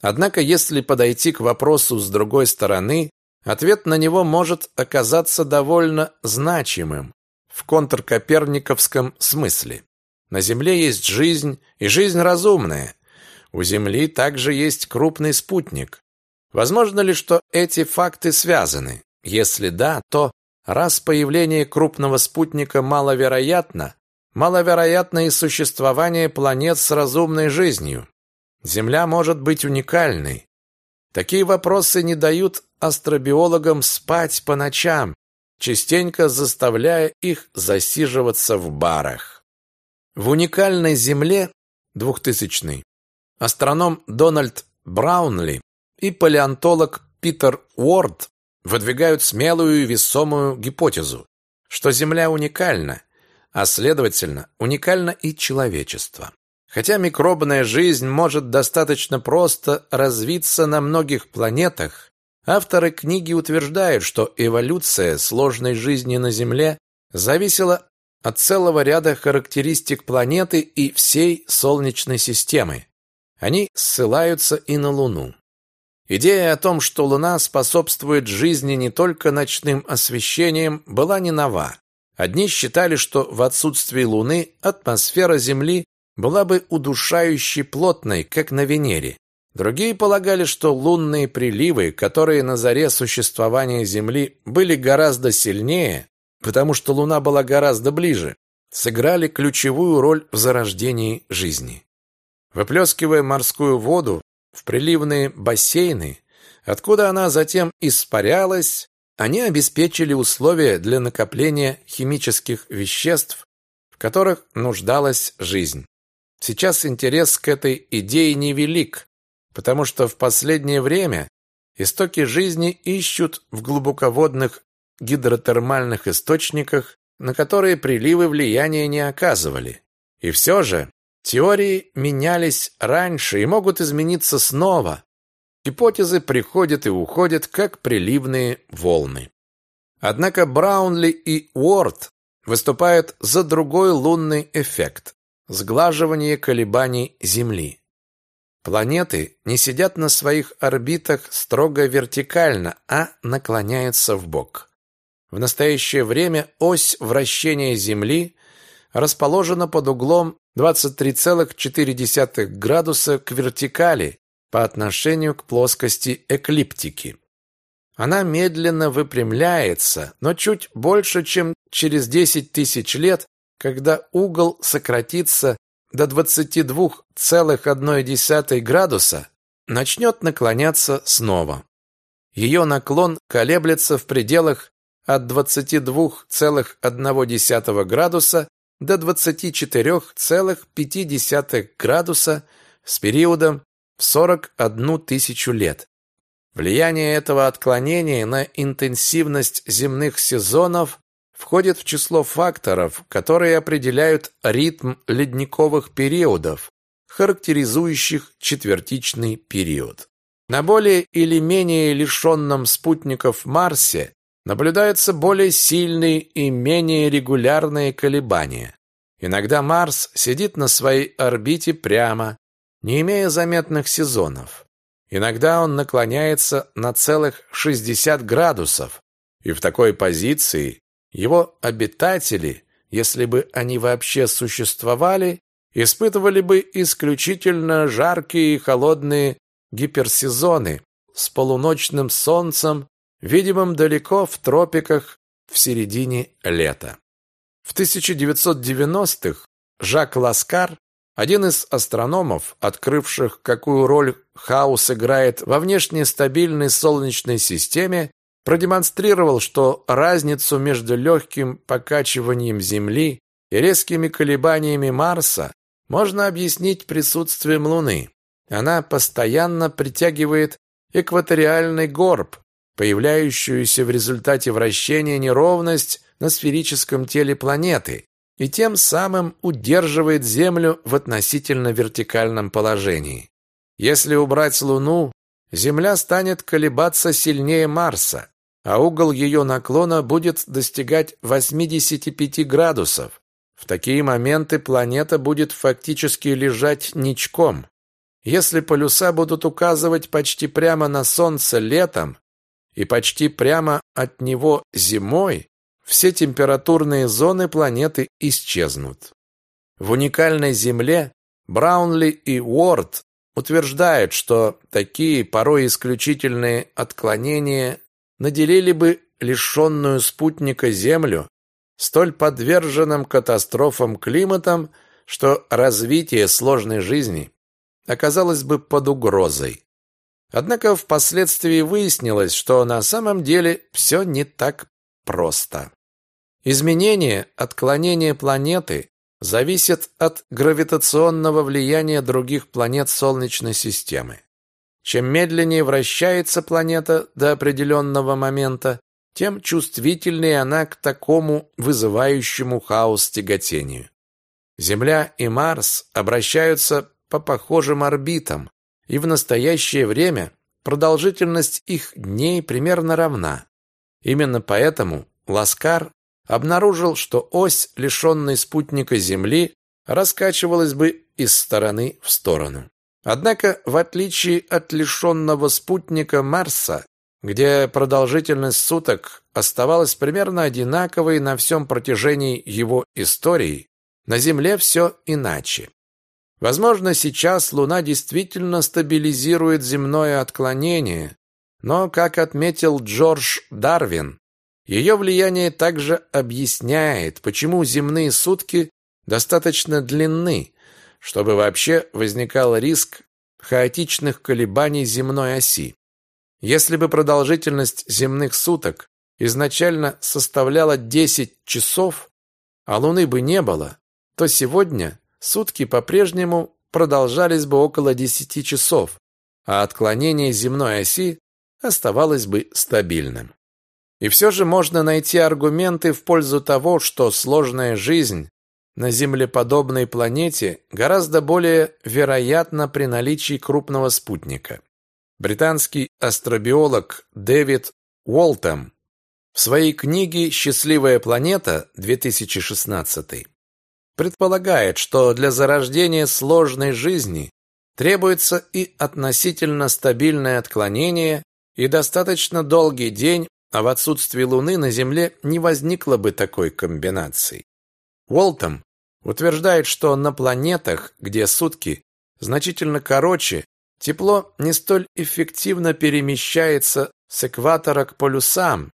Однако, если подойти к вопросу с другой стороны, ответ на него может оказаться довольно значимым в контркоперниковском смысле. На Земле есть жизнь, и жизнь разумная. У Земли также есть крупный спутник. Возможно ли, что эти факты связаны? Если да, то раз появление крупного спутника маловероятно, маловероятно и существование планет с разумной жизнью. Земля может быть уникальной. Такие вопросы не дают астробиологам спать по ночам, частенько заставляя их засиживаться в барах. В уникальной Земле 2000 астроном Дональд Браунли и палеонтолог Питер Уорд выдвигают смелую и весомую гипотезу, что Земля уникальна, а следовательно, уникально и человечество. Хотя микробная жизнь может достаточно просто развиться на многих планетах, авторы книги утверждают, что эволюция сложной жизни на Земле зависела от целого ряда характеристик планеты и всей Солнечной системы. Они ссылаются и на Луну. Идея о том, что Луна способствует жизни не только ночным освещением, была не нова. Одни считали, что в отсутствии Луны атмосфера Земли была бы удушающе плотной, как на Венере. Другие полагали, что лунные приливы, которые на заре существования Земли были гораздо сильнее, потому что Луна была гораздо ближе, сыграли ключевую роль в зарождении жизни. Выплескивая морскую воду в приливные бассейны, откуда она затем испарялась, они обеспечили условия для накопления химических веществ, в которых нуждалась жизнь. Сейчас интерес к этой идее невелик, потому что в последнее время истоки жизни ищут в глубоководных гидротермальных источниках, на которые приливы влияния не оказывали. И все же теории менялись раньше и могут измениться снова. Гипотезы приходят и уходят, как приливные волны. Однако Браунли и Уорд выступают за другой лунный эффект сглаживание колебаний Земли. Планеты не сидят на своих орбитах строго вертикально, а наклоняются в бок. В настоящее время ось вращения Земли расположена под углом 23,4 градуса к вертикали по отношению к плоскости эклиптики. Она медленно выпрямляется, но чуть больше, чем через 10 тысяч лет когда угол сократится до 22,1 градуса, начнет наклоняться снова. Ее наклон колеблется в пределах от 22,1 градуса до 24,5 градуса с периодом в 41 тысячу лет. Влияние этого отклонения на интенсивность земных сезонов входит в число факторов, которые определяют ритм ледниковых периодов, характеризующих четвертичный период. На более или менее лишенном спутников Марсе наблюдаются более сильные и менее регулярные колебания. Иногда Марс сидит на своей орбите прямо, не имея заметных сезонов. Иногда он наклоняется на целых 60 градусов, и в такой позиции его обитатели, если бы они вообще существовали, испытывали бы исключительно жаркие и холодные гиперсезоны с полуночным солнцем, видимым далеко в тропиках в середине лета. В 1990-х Жак Ласкар, один из астрономов, открывших, какую роль хаос играет во внешне стабильной Солнечной системе, продемонстрировал, что разницу между легким покачиванием Земли и резкими колебаниями Марса можно объяснить присутствием Луны. Она постоянно притягивает экваториальный горб, появляющуюся в результате вращения неровность на сферическом теле планеты, и тем самым удерживает Землю в относительно вертикальном положении. Если убрать Луну, Земля станет колебаться сильнее Марса, а угол ее наклона будет достигать 85 градусов. В такие моменты планета будет фактически лежать ничком. Если полюса будут указывать почти прямо на Солнце летом и почти прямо от него зимой, все температурные зоны планеты исчезнут. В уникальной Земле Браунли и Уорд утверждают, что такие порой исключительные отклонения наделили бы лишенную спутника Землю столь подверженным катастрофам климатом, что развитие сложной жизни оказалось бы под угрозой. Однако впоследствии выяснилось, что на самом деле все не так просто. Изменение, отклонение планеты зависит от гравитационного влияния других планет Солнечной системы. Чем медленнее вращается планета до определенного момента, тем чувствительнее она к такому вызывающему хаос тяготению. Земля и Марс обращаются по похожим орбитам, и в настоящее время продолжительность их дней примерно равна. Именно поэтому Ласкар обнаружил, что ось, лишенной спутника Земли, раскачивалась бы из стороны в сторону. Однако, в отличие от лишенного спутника Марса, где продолжительность суток оставалась примерно одинаковой на всем протяжении его истории, на Земле все иначе. Возможно, сейчас Луна действительно стабилизирует земное отклонение, но, как отметил Джордж Дарвин, ее влияние также объясняет, почему земные сутки достаточно длинны, чтобы вообще возникал риск хаотичных колебаний земной оси. Если бы продолжительность земных суток изначально составляла 10 часов, а Луны бы не было, то сегодня сутки по-прежнему продолжались бы около 10 часов, а отклонение земной оси оставалось бы стабильным. И все же можно найти аргументы в пользу того, что сложная жизнь на землеподобной планете гораздо более вероятна при наличии крупного спутника. Британский астробиолог Дэвид Уолтем в своей книге «Счастливая планета» 2016 предполагает, что для зарождения сложной жизни требуется и относительно стабильное отклонение, и достаточно долгий день, а в отсутствии Луны на Земле не возникло бы такой комбинации. Уолтом утверждает, что на планетах, где сутки значительно короче, тепло не столь эффективно перемещается с экватора к полюсам.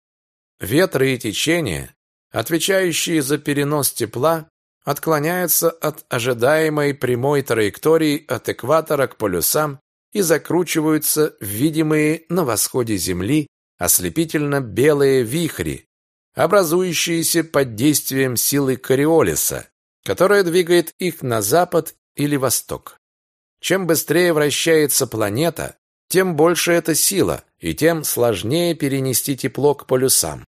Ветры и течения, отвечающие за перенос тепла, отклоняются от ожидаемой прямой траектории от экватора к полюсам и закручиваются в видимые на восходе Земли ослепительно-белые вихри, образующиеся под действием силы Кориолиса, которая двигает их на запад или восток. Чем быстрее вращается планета, тем больше эта сила, и тем сложнее перенести тепло к полюсам.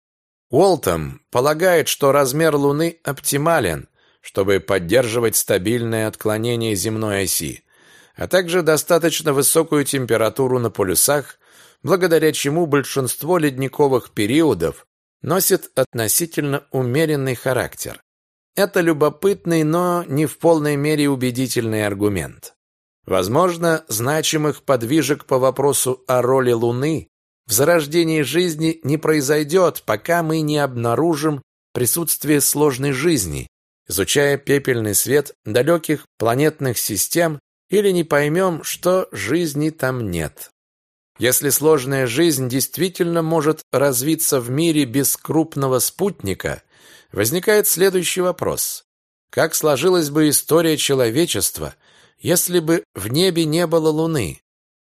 Уолтом полагает, что размер Луны оптимален, чтобы поддерживать стабильное отклонение земной оси, а также достаточно высокую температуру на полюсах, благодаря чему большинство ледниковых периодов носит относительно умеренный характер. Это любопытный, но не в полной мере убедительный аргумент. Возможно, значимых подвижек по вопросу о роли Луны в зарождении жизни не произойдет, пока мы не обнаружим присутствие сложной жизни, изучая пепельный свет далеких планетных систем или не поймем, что жизни там нет. Если сложная жизнь действительно может развиться в мире без крупного спутника, возникает следующий вопрос. Как сложилась бы история человечества, если бы в небе не было Луны?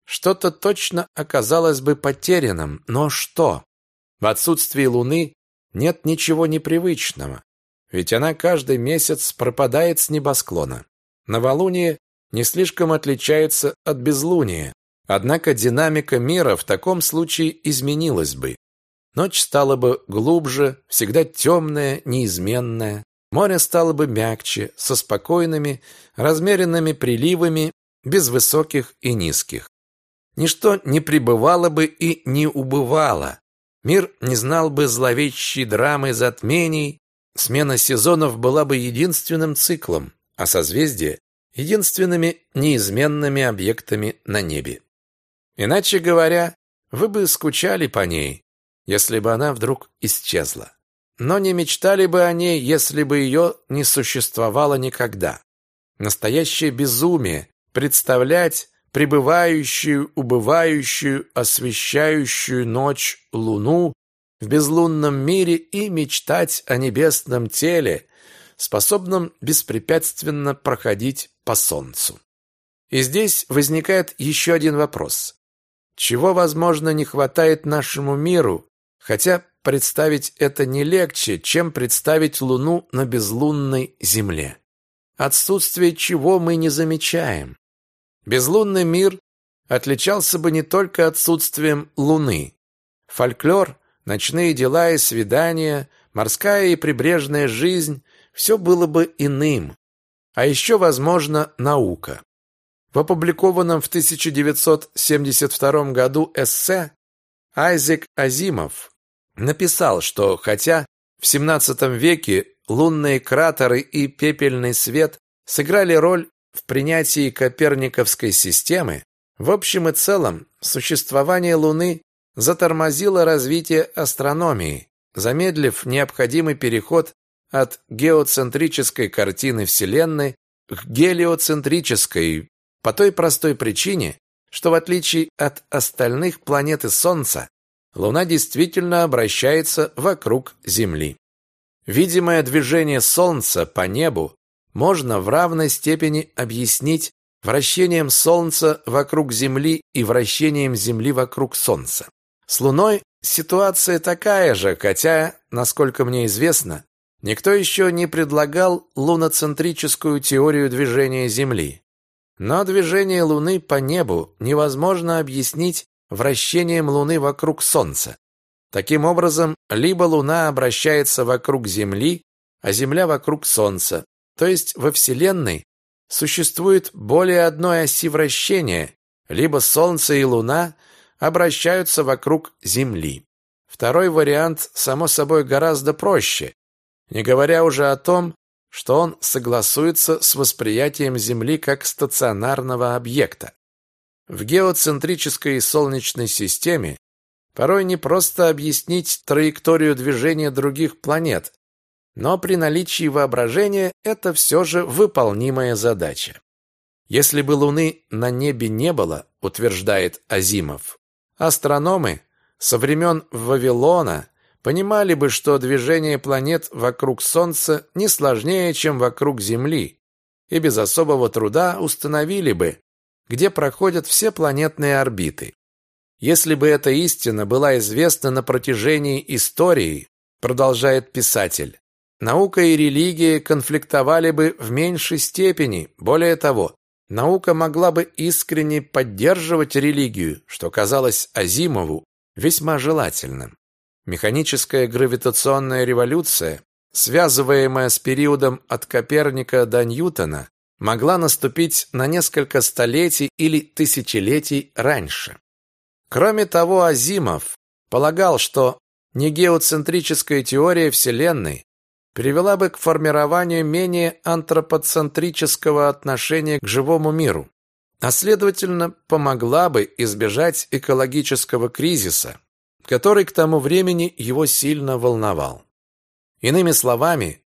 Что-то точно оказалось бы потерянным, но что? В отсутствии Луны нет ничего непривычного ведь она каждый месяц пропадает с небосклона. Новолуние не слишком отличается от безлуния, однако динамика мира в таком случае изменилась бы. Ночь стала бы глубже, всегда темная, неизменная. Море стало бы мягче, со спокойными, размеренными приливами, без высоких и низких. Ничто не пребывало бы и не убывало. Мир не знал бы зловещей драмы затмений, смена сезонов была бы единственным циклом, а созвездия – единственными неизменными объектами на небе. Иначе говоря, вы бы скучали по ней, если бы она вдруг исчезла. Но не мечтали бы о ней, если бы ее не существовало никогда. Настоящее безумие представлять пребывающую, убывающую, освещающую ночь луну в безлунном мире и мечтать о небесном теле, способном беспрепятственно проходить по солнцу. И здесь возникает еще один вопрос. Чего, возможно, не хватает нашему миру, хотя представить это не легче, чем представить Луну на безлунной Земле. Отсутствие чего мы не замечаем. Безлунный мир отличался бы не только отсутствием Луны. Фольклор, ночные дела и свидания, морская и прибрежная жизнь – все было бы иным. А еще, возможно, наука. В опубликованном в 1972 году эссе Айзек Азимов написал, что хотя в XVII веке лунные кратеры и пепельный свет сыграли роль в принятии коперниковской системы, в общем и целом существование Луны затормозило развитие астрономии, замедлив необходимый переход от геоцентрической картины Вселенной к гелиоцентрической по той простой причине, что в отличие от остальных планет и Солнца, Луна действительно обращается вокруг Земли. Видимое движение Солнца по небу можно в равной степени объяснить вращением Солнца вокруг Земли и вращением Земли вокруг Солнца. С Луной ситуация такая же, хотя, насколько мне известно, никто еще не предлагал луноцентрическую теорию движения Земли. Но движение Луны по небу невозможно объяснить вращением Луны вокруг Солнца. Таким образом, либо Луна обращается вокруг Земли, а Земля вокруг Солнца, то есть во Вселенной существует более одной оси вращения, либо Солнце и Луна обращаются вокруг Земли. Второй вариант, само собой, гораздо проще, не говоря уже о том, что он согласуется с восприятием Земли как стационарного объекта. В геоцентрической Солнечной системе порой не просто объяснить траекторию движения других планет, но при наличии воображения это все же выполнимая задача. Если бы Луны на небе не было, утверждает Азимов, астрономы со времен Вавилона понимали бы, что движение планет вокруг Солнца не сложнее, чем вокруг Земли, и без особого труда установили бы, где проходят все планетные орбиты. Если бы эта истина была известна на протяжении истории, продолжает писатель, наука и религия конфликтовали бы в меньшей степени. Более того, наука могла бы искренне поддерживать религию, что казалось Азимову весьма желательным. Механическая гравитационная революция, связываемая с периодом от Коперника до Ньютона, могла наступить на несколько столетий или тысячелетий раньше. Кроме того, Азимов полагал, что негеоцентрическая теория Вселенной привела бы к формированию менее антропоцентрического отношения к живому миру, а следовательно, помогла бы избежать экологического кризиса, который к тому времени его сильно волновал. Иными словами,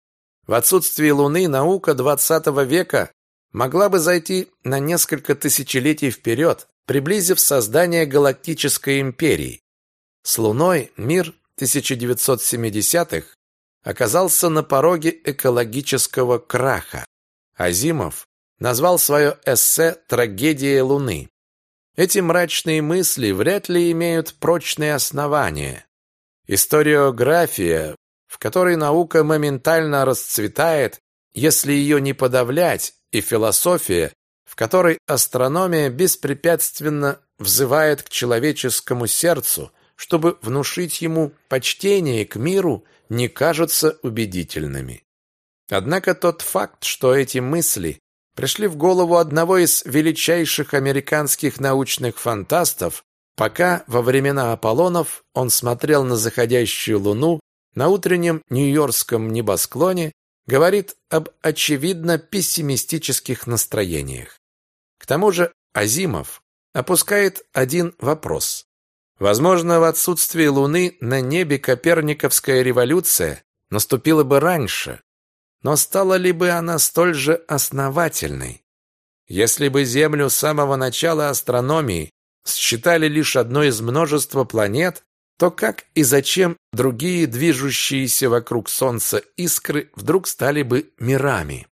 в отсутствие Луны наука XX века могла бы зайти на несколько тысячелетий вперед, приблизив создание галактической империи. С Луной мир 1970-х оказался на пороге экологического краха. Азимов назвал свое эссе «Трагедия Луны». Эти мрачные мысли вряд ли имеют прочные основания. Историография, в которой наука моментально расцветает если ее не подавлять, и философия, в которой астрономия беспрепятственно взывает к человеческому сердцу, чтобы внушить ему почтение к миру, не кажутся убедительными. Однако тот факт, что эти мысли пришли в голову одного из величайших американских научных фантастов, пока во времена Аполлонов он смотрел на заходящую луну на утреннем нью-йоркском небосклоне, говорит об очевидно пессимистических настроениях. К тому же Азимов опускает один вопрос. Возможно, в отсутствии Луны на небе Коперниковская революция наступила бы раньше, но стала ли бы она столь же основательной? Если бы Землю с самого начала астрономии считали лишь одной из множества планет, то как и зачем другие движущиеся вокруг Солнца искры вдруг стали бы мирами?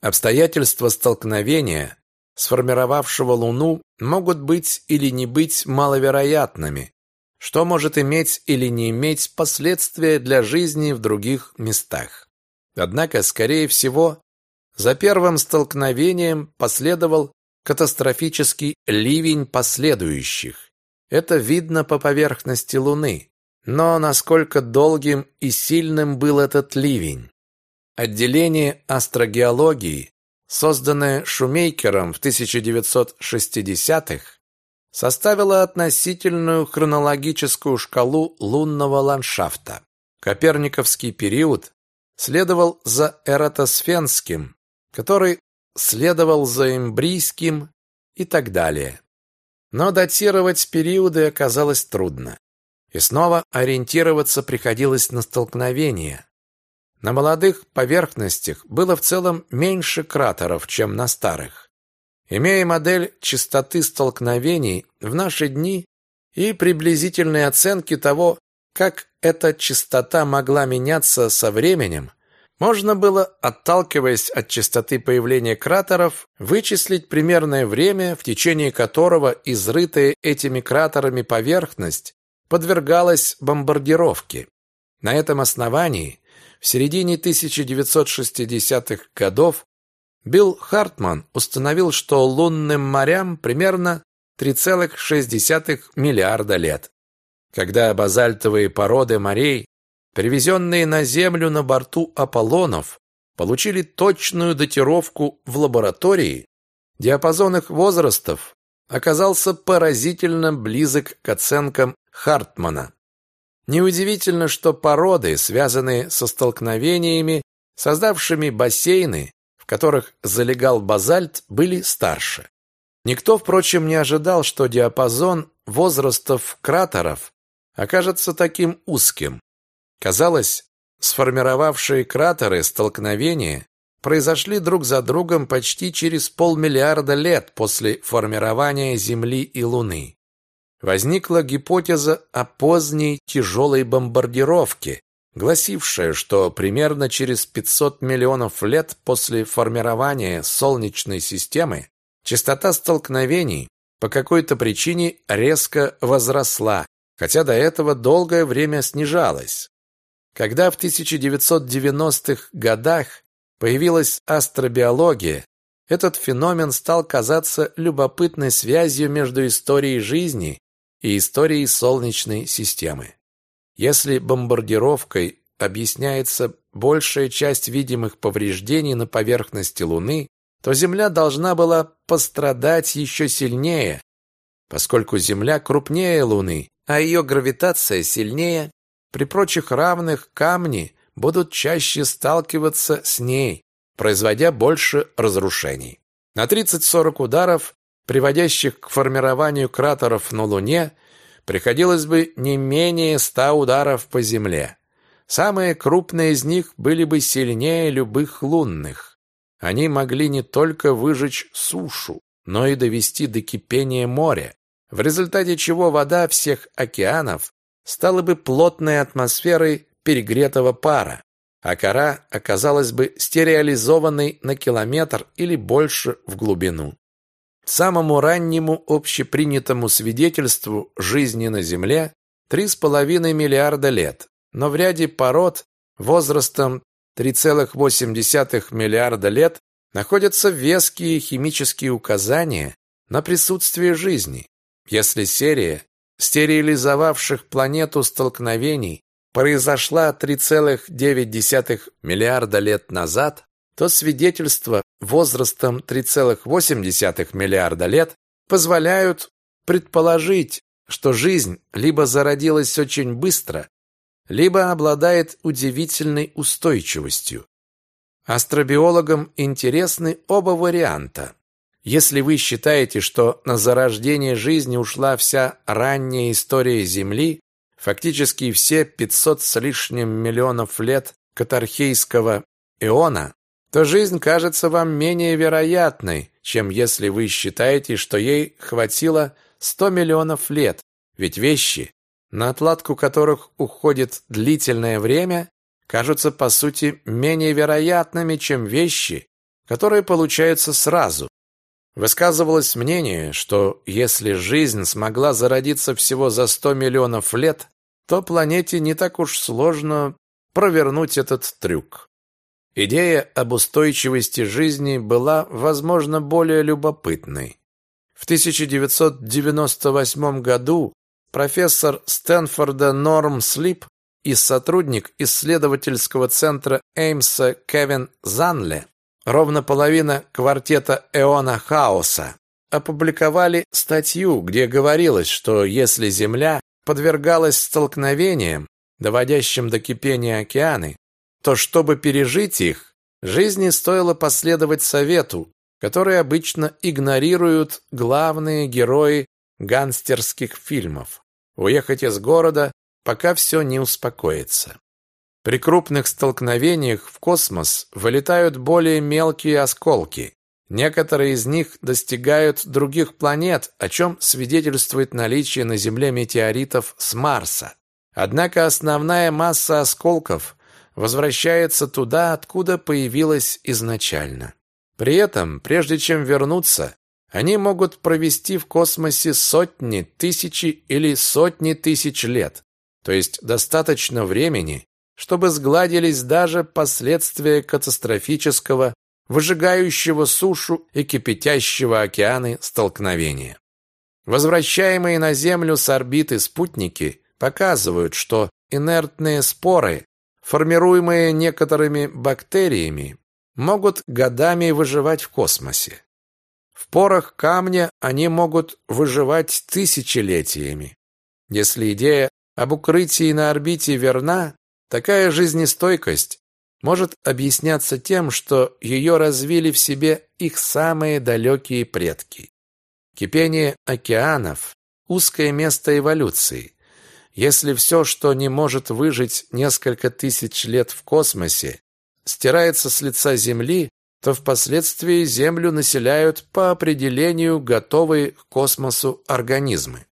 Обстоятельства столкновения, сформировавшего Луну, могут быть или не быть маловероятными, что может иметь или не иметь последствия для жизни в других местах. Однако, скорее всего, за первым столкновением последовал катастрофический ливень последующих. Это видно по поверхности Луны. Но насколько долгим и сильным был этот ливень? Отделение астрогеологии, созданное Шумейкером в 1960-х, составило относительную хронологическую шкалу лунного ландшафта. Коперниковский период следовал за эратосфенским, который следовал за эмбрийским и так далее. Но датировать периоды оказалось трудно. И снова ориентироваться приходилось на столкновения. На молодых поверхностях было в целом меньше кратеров, чем на старых. Имея модель частоты столкновений в наши дни и приблизительные оценки того, как эта частота могла меняться со временем, можно было, отталкиваясь от частоты появления кратеров, вычислить примерное время, в течение которого изрытая этими кратерами поверхность подвергалась бомбардировке. На этом основании в середине 1960-х годов Билл Хартман установил, что лунным морям примерно 3,6 миллиарда лет. Когда базальтовые породы морей привезенные на Землю на борту Аполлонов, получили точную датировку в лаборатории, диапазон их возрастов оказался поразительно близок к оценкам Хартмана. Неудивительно, что породы, связанные со столкновениями, создавшими бассейны, в которых залегал базальт, были старше. Никто, впрочем, не ожидал, что диапазон возрастов кратеров окажется таким узким. Казалось, сформировавшие кратеры столкновения произошли друг за другом почти через полмиллиарда лет после формирования Земли и Луны. Возникла гипотеза о поздней тяжелой бомбардировке, гласившая, что примерно через 500 миллионов лет после формирования Солнечной системы частота столкновений по какой-то причине резко возросла, хотя до этого долгое время снижалась. Когда в 1990-х годах появилась астробиология, этот феномен стал казаться любопытной связью между историей жизни и историей Солнечной системы. Если бомбардировкой объясняется большая часть видимых повреждений на поверхности Луны, то Земля должна была пострадать еще сильнее, поскольку Земля крупнее Луны, а ее гравитация сильнее, при прочих равных камни будут чаще сталкиваться с ней, производя больше разрушений. На 30-40 ударов, приводящих к формированию кратеров на Луне, приходилось бы не менее 100 ударов по Земле. Самые крупные из них были бы сильнее любых лунных. Они могли не только выжечь сушу, но и довести до кипения моря, в результате чего вода всех океанов стала бы плотной атмосферой перегретого пара, а кора оказалась бы стереализованной на километр или больше в глубину. Самому раннему общепринятому свидетельству жизни на Земле 3,5 миллиарда лет. но в ряде пород возрастом 3,8 миллиарда лет находятся веские химические указания на присутствие жизни. Если серия стерилизовавших планету столкновений произошла 3,9 миллиарда лет назад, то свидетельства возрастом 3,8 миллиарда лет позволяют предположить, что жизнь либо зародилась очень быстро, либо обладает удивительной устойчивостью. Астробиологам интересны оба варианта. Если вы считаете, что на зарождение жизни ушла вся ранняя история Земли, фактически все 500 с лишним миллионов лет катархейского эона, то жизнь кажется вам менее вероятной, чем если вы считаете, что ей хватило 100 миллионов лет, ведь вещи, на отладку которых уходит длительное время, кажутся по сути менее вероятными, чем вещи, которые получаются сразу. Высказывалось мнение, что если жизнь смогла зародиться всего за 100 миллионов лет, то планете не так уж сложно провернуть этот трюк. Идея об устойчивости жизни была, возможно, более любопытной. В 1998 году профессор Стэнфорда Норм Слип и сотрудник исследовательского центра Эймса Кевин Занле, ровно половина квартета Эона Хаоса, опубликовали статью, где говорилось, что если Земля подвергалась столкновениям, доводящим до кипения океаны, то чтобы пережить их, жизни стоило последовать совету, который обычно игнорируют главные герои гангстерских фильмов. Уехать из города, пока все не успокоится. При крупных столкновениях в космос вылетают более мелкие осколки. Некоторые из них достигают других планет, о чем свидетельствует наличие на Земле метеоритов с Марса. Однако основная масса осколков возвращается туда, откуда появилась изначально. При этом, прежде чем вернуться, они могут провести в космосе сотни, тысячи или сотни тысяч лет, то есть достаточно времени, чтобы сгладились даже последствия катастрофического, выжигающего сушу и кипятящего океаны столкновения. Возвращаемые на Землю с орбиты спутники показывают, что инертные споры, формируемые некоторыми бактериями, могут годами выживать в космосе. В порах камня они могут выживать тысячелетиями. Если идея об укрытии на орбите верна, такая жизнестойкость может объясняться тем, что ее развили в себе их самые далекие предки. Кипение океанов – узкое место эволюции. Если все, что не может выжить несколько тысяч лет в космосе, стирается с лица Земли, то впоследствии Землю населяют по определению готовые к космосу организмы.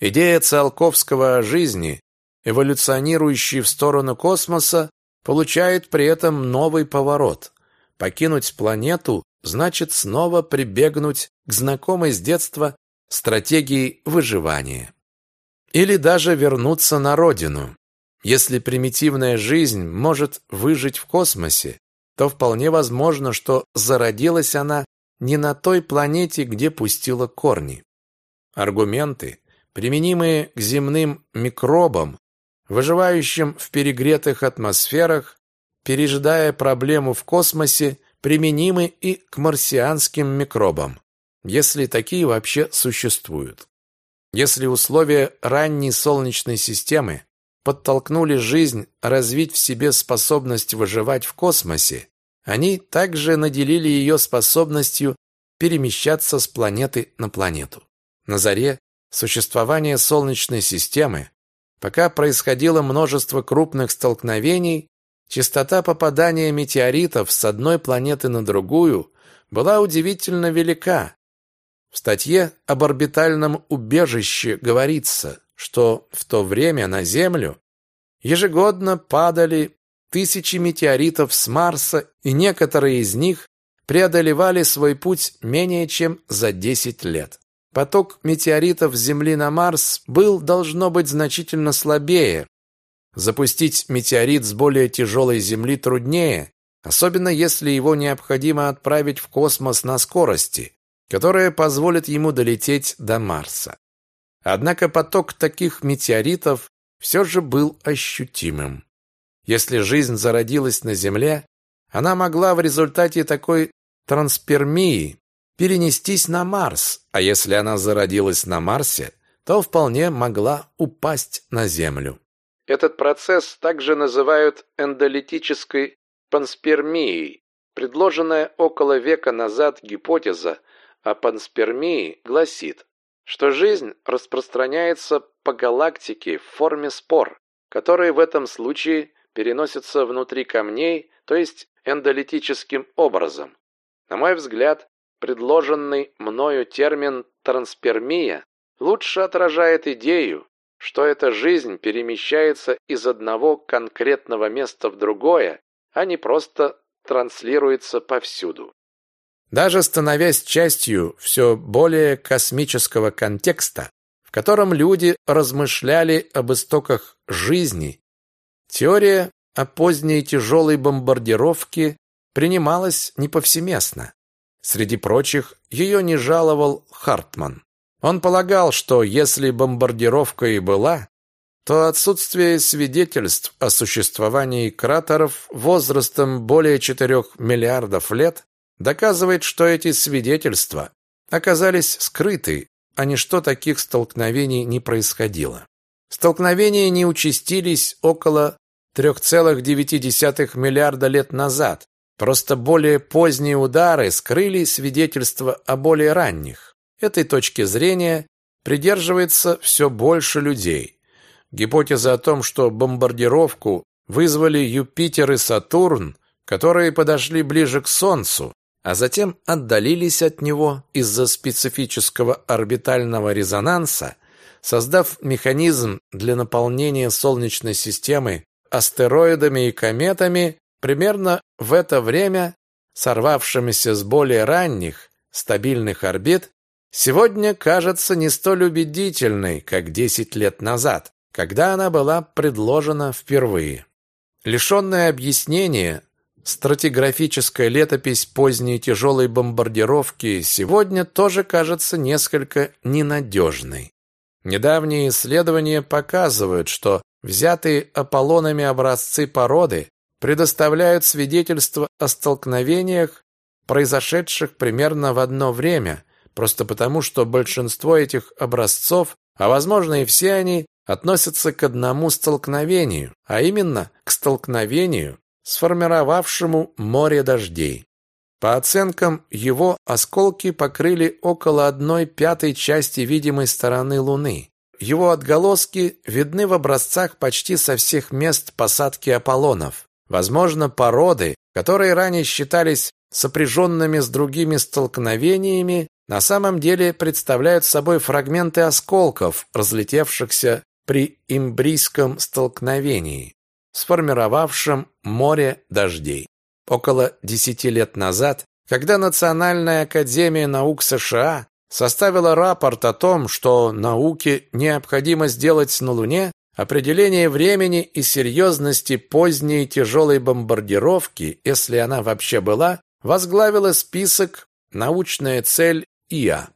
Идея Циолковского о жизни, эволюционирующей в сторону космоса, получает при этом новый поворот. Покинуть планету значит снова прибегнуть к знакомой с детства стратегии выживания. Или даже вернуться на родину. Если примитивная жизнь может выжить в космосе, то вполне возможно, что зародилась она не на той планете, где пустила корни. Аргументы, применимые к земным микробам, выживающим в перегретых атмосферах, пережидая проблему в космосе, применимы и к марсианским микробам, если такие вообще существуют. Если условия ранней Солнечной системы подтолкнули жизнь развить в себе способность выживать в космосе, они также наделили ее способностью перемещаться с планеты на планету. На заре существования Солнечной системы, пока происходило множество крупных столкновений, частота попадания метеоритов с одной планеты на другую была удивительно велика. В статье об орбитальном убежище говорится, что в то время на Землю ежегодно падали тысячи метеоритов с Марса, и некоторые из них преодолевали свой путь менее чем за 10 лет. Поток метеоритов с Земли на Марс был, должно быть, значительно слабее, запустить метеорит с более тяжелой Земли труднее, особенно если его необходимо отправить в космос на скорости, которая позволит ему долететь до Марса. Однако поток таких метеоритов все же был ощутимым. Если жизнь зародилась на Земле, она могла в результате такой транспермии перенестись на Марс, а если она зародилась на Марсе, то вполне могла упасть на Землю. Этот процесс также называют эндолитической панспермией. Предложенная около века назад гипотеза о панспермии гласит, что жизнь распространяется по галактике в форме спор, которые в этом случае переносятся внутри камней, то есть эндолитическим образом. На мой взгляд, предложенный мною термин транспермия лучше отражает идею, что эта жизнь перемещается из одного конкретного места в другое, а не просто транслируется повсюду. Даже становясь частью все более космического контекста, в котором люди размышляли об истоках жизни, теория о поздней тяжелой бомбардировке принималась не повсеместно. Среди прочих, ее не жаловал Хартман. Он полагал, что если бомбардировка и была, то отсутствие свидетельств о существовании кратеров возрастом более 4 миллиардов лет доказывает, что эти свидетельства оказались скрыты, а ничто таких столкновений не происходило. Столкновения не участились около 3,9 миллиарда лет назад, просто более поздние удары скрыли свидетельства о более ранних. Этой точки зрения придерживается все больше людей. Гипотеза о том, что бомбардировку вызвали Юпитер и Сатурн, которые подошли ближе к Солнцу, а затем отдалились от него из-за специфического орбитального резонанса, создав механизм для наполнения Солнечной системы астероидами и кометами, примерно в это время сорвавшимися с более ранних стабильных орбит сегодня кажется не столь убедительной, как 10 лет назад, когда она была предложена впервые. Лишенная объяснения, стратиграфическая летопись поздней тяжелой бомбардировки сегодня тоже кажется несколько ненадежной. Недавние исследования показывают, что взятые Аполлонами образцы породы предоставляют свидетельства о столкновениях, произошедших примерно в одно время, просто потому, что большинство этих образцов, а возможно и все они, относятся к одному столкновению, а именно к столкновению, сформировавшему море дождей. По оценкам его, осколки покрыли около одной пятой части видимой стороны Луны. Его отголоски видны в образцах почти со всех мест посадки Аполлонов. Возможно, породы, которые ранее считались сопряженными с другими столкновениями, на самом деле представляют собой фрагменты осколков, разлетевшихся при имбрийском столкновении, сформировавшем море дождей. Около десяти лет назад, когда Национальная академия наук США составила рапорт о том, что науке необходимо сделать на Луне определение времени и серьезности поздней тяжелой бомбардировки, если она вообще была, возглавила список «Научная цель ИА.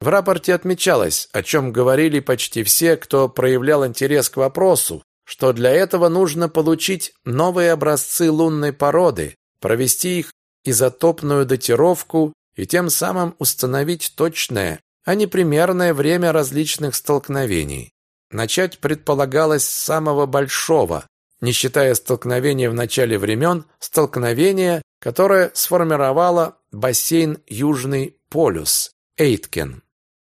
В рапорте отмечалось, о чем говорили почти все, кто проявлял интерес к вопросу, что для этого нужно получить новые образцы лунной породы, провести их изотопную датировку и тем самым установить точное, а не примерное время различных столкновений. Начать предполагалось с самого большого, не считая столкновения в начале времен, столкновения, которое сформировало бассейн Южный полюс, Эйткен.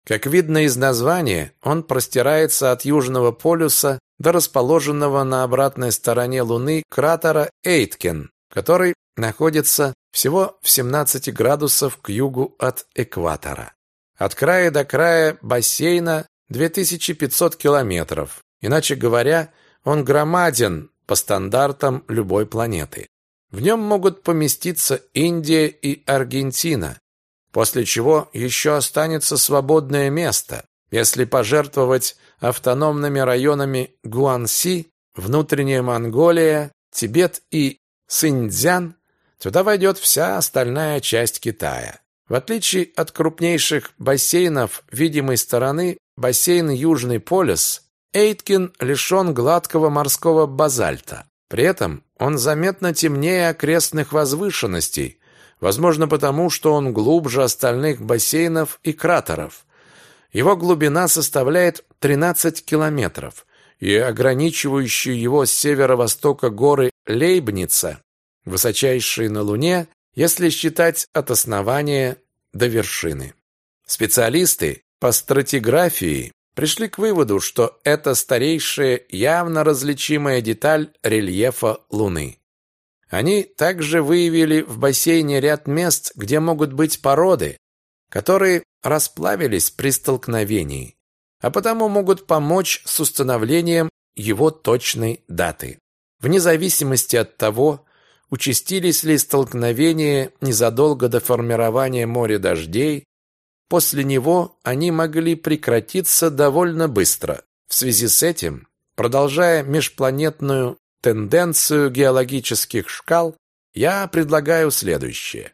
Как видно из названия, он простирается от Южного полюса до расположенного на обратной стороне Луны кратера Эйткен, который находится всего в 17 градусов к югу от экватора. От края до края бассейна 2500 километров. Иначе говоря, он громаден по стандартам любой планеты. В нем могут поместиться Индия и Аргентина, после чего еще останется свободное место, если пожертвовать автономными районами Гуанси, внутренняя Монголия, Тибет и Синьцзян, туда войдет вся остальная часть Китая. В отличие от крупнейших бассейнов видимой стороны, бассейн Южный полюс, Эйткин лишен гладкого морского базальта. При этом он заметно темнее окрестных возвышенностей, возможно потому, что он глубже остальных бассейнов и кратеров. Его глубина составляет 13 километров, и ограничивающие его с северо-востока горы Лейбница, высочайшие на Луне, если считать от основания до вершины. Специалисты по стратиграфии пришли к выводу, что это старейшая явно различимая деталь рельефа Луны. Они также выявили в бассейне ряд мест, где могут быть породы, которые расплавились при столкновении, а потому могут помочь с установлением его точной даты. Вне зависимости от того, участились ли столкновения незадолго до формирования моря дождей, после него они могли прекратиться довольно быстро. В связи с этим, продолжая межпланетную тенденцию геологических шкал, я предлагаю следующее.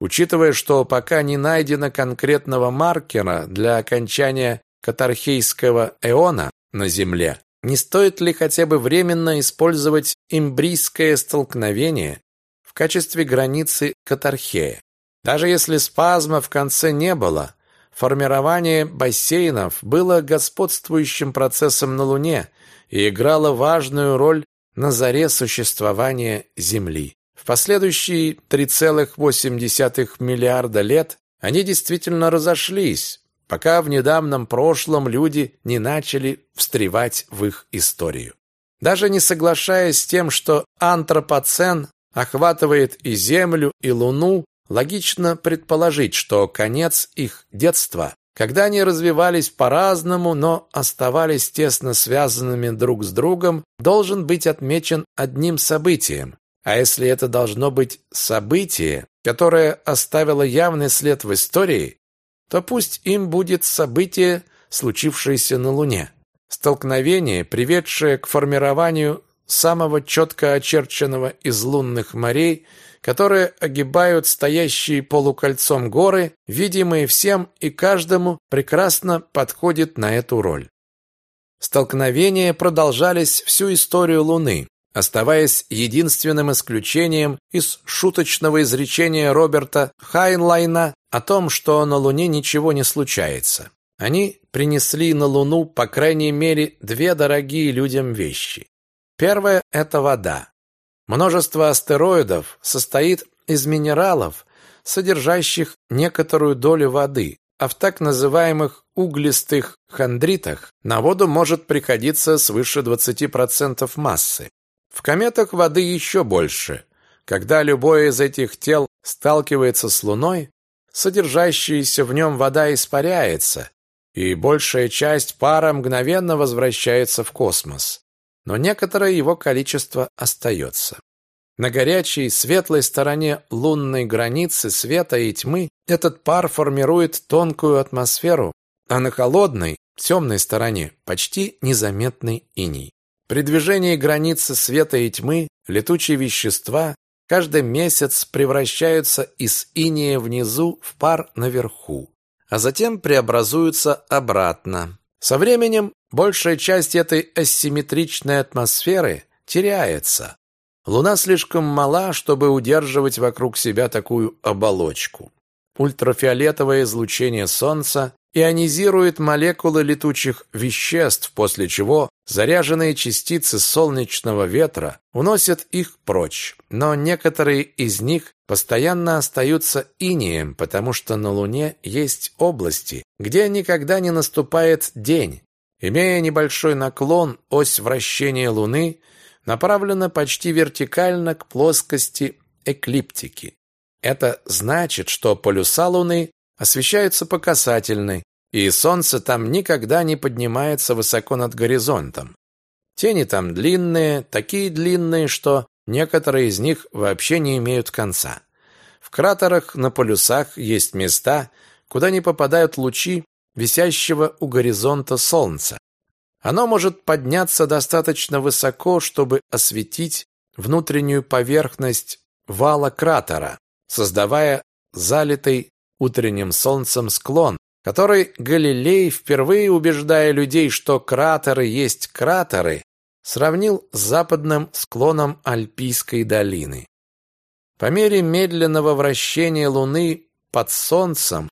Учитывая, что пока не найдено конкретного маркера для окончания катархейского эона на Земле, не стоит ли хотя бы временно использовать имбрийское столкновение в качестве границы катархея? Даже если спазма в конце не было, формирование бассейнов было господствующим процессом на Луне и играло важную роль на заре существования Земли. В последующие 3,8 миллиарда лет они действительно разошлись, пока в недавнем прошлом люди не начали встревать в их историю. Даже не соглашаясь с тем, что антропоцен охватывает и Землю, и Луну, логично предположить, что конец их детства, когда они развивались по-разному, но оставались тесно связанными друг с другом, должен быть отмечен одним событием. А если это должно быть событие, которое оставило явный след в истории, то пусть им будет событие, случившееся на Луне. Столкновение, приведшее к формированию самого четко очерченного из лунных морей, которые огибают стоящие полукольцом горы, видимые всем и каждому, прекрасно подходит на эту роль. Столкновения продолжались всю историю Луны, оставаясь единственным исключением из шуточного изречения Роберта Хайнлайна о том, что на Луне ничего не случается. Они принесли на Луну, по крайней мере, две дорогие людям вещи. Первое – это вода. Множество астероидов состоит из минералов, содержащих некоторую долю воды, а в так называемых углистых хондритах на воду может приходиться свыше 20% массы. В кометах воды еще больше. Когда любое из этих тел сталкивается с Луной, содержащаяся в нем вода испаряется, и большая часть пара мгновенно возвращается в космос. Но некоторое его количество остается. На горячей, светлой стороне лунной границы света и тьмы этот пар формирует тонкую атмосферу, а на холодной, темной стороне почти незаметный иней. При движении границы света и тьмы летучие вещества каждый месяц превращаются из иния внизу в пар наверху, а затем преобразуются обратно. Со временем большая часть этой асимметричной атмосферы теряется. Луна слишком мала, чтобы удерживать вокруг себя такую оболочку. Ультрафиолетовое излучение Солнца ионизирует молекулы летучих веществ, после чего заряженные частицы солнечного ветра уносят их прочь. Но некоторые из них постоянно остаются инеем, потому что на Луне есть области, где никогда не наступает день. Имея небольшой наклон, ось вращения Луны направлена почти вертикально к плоскости эклиптики. Это значит, что полюса Луны освещаются по касательной, и солнце там никогда не поднимается высоко над горизонтом. Тени там длинные, такие длинные, что некоторые из них вообще не имеют конца. В кратерах на полюсах есть места, куда не попадают лучи висящего у горизонта солнца. Оно может подняться достаточно высоко, чтобы осветить внутреннюю поверхность вала кратера, создавая залитый утренним солнцем склон, который Галилей, впервые убеждая людей, что кратеры есть кратеры, сравнил с западным склоном Альпийской долины. По мере медленного вращения Луны под Солнцем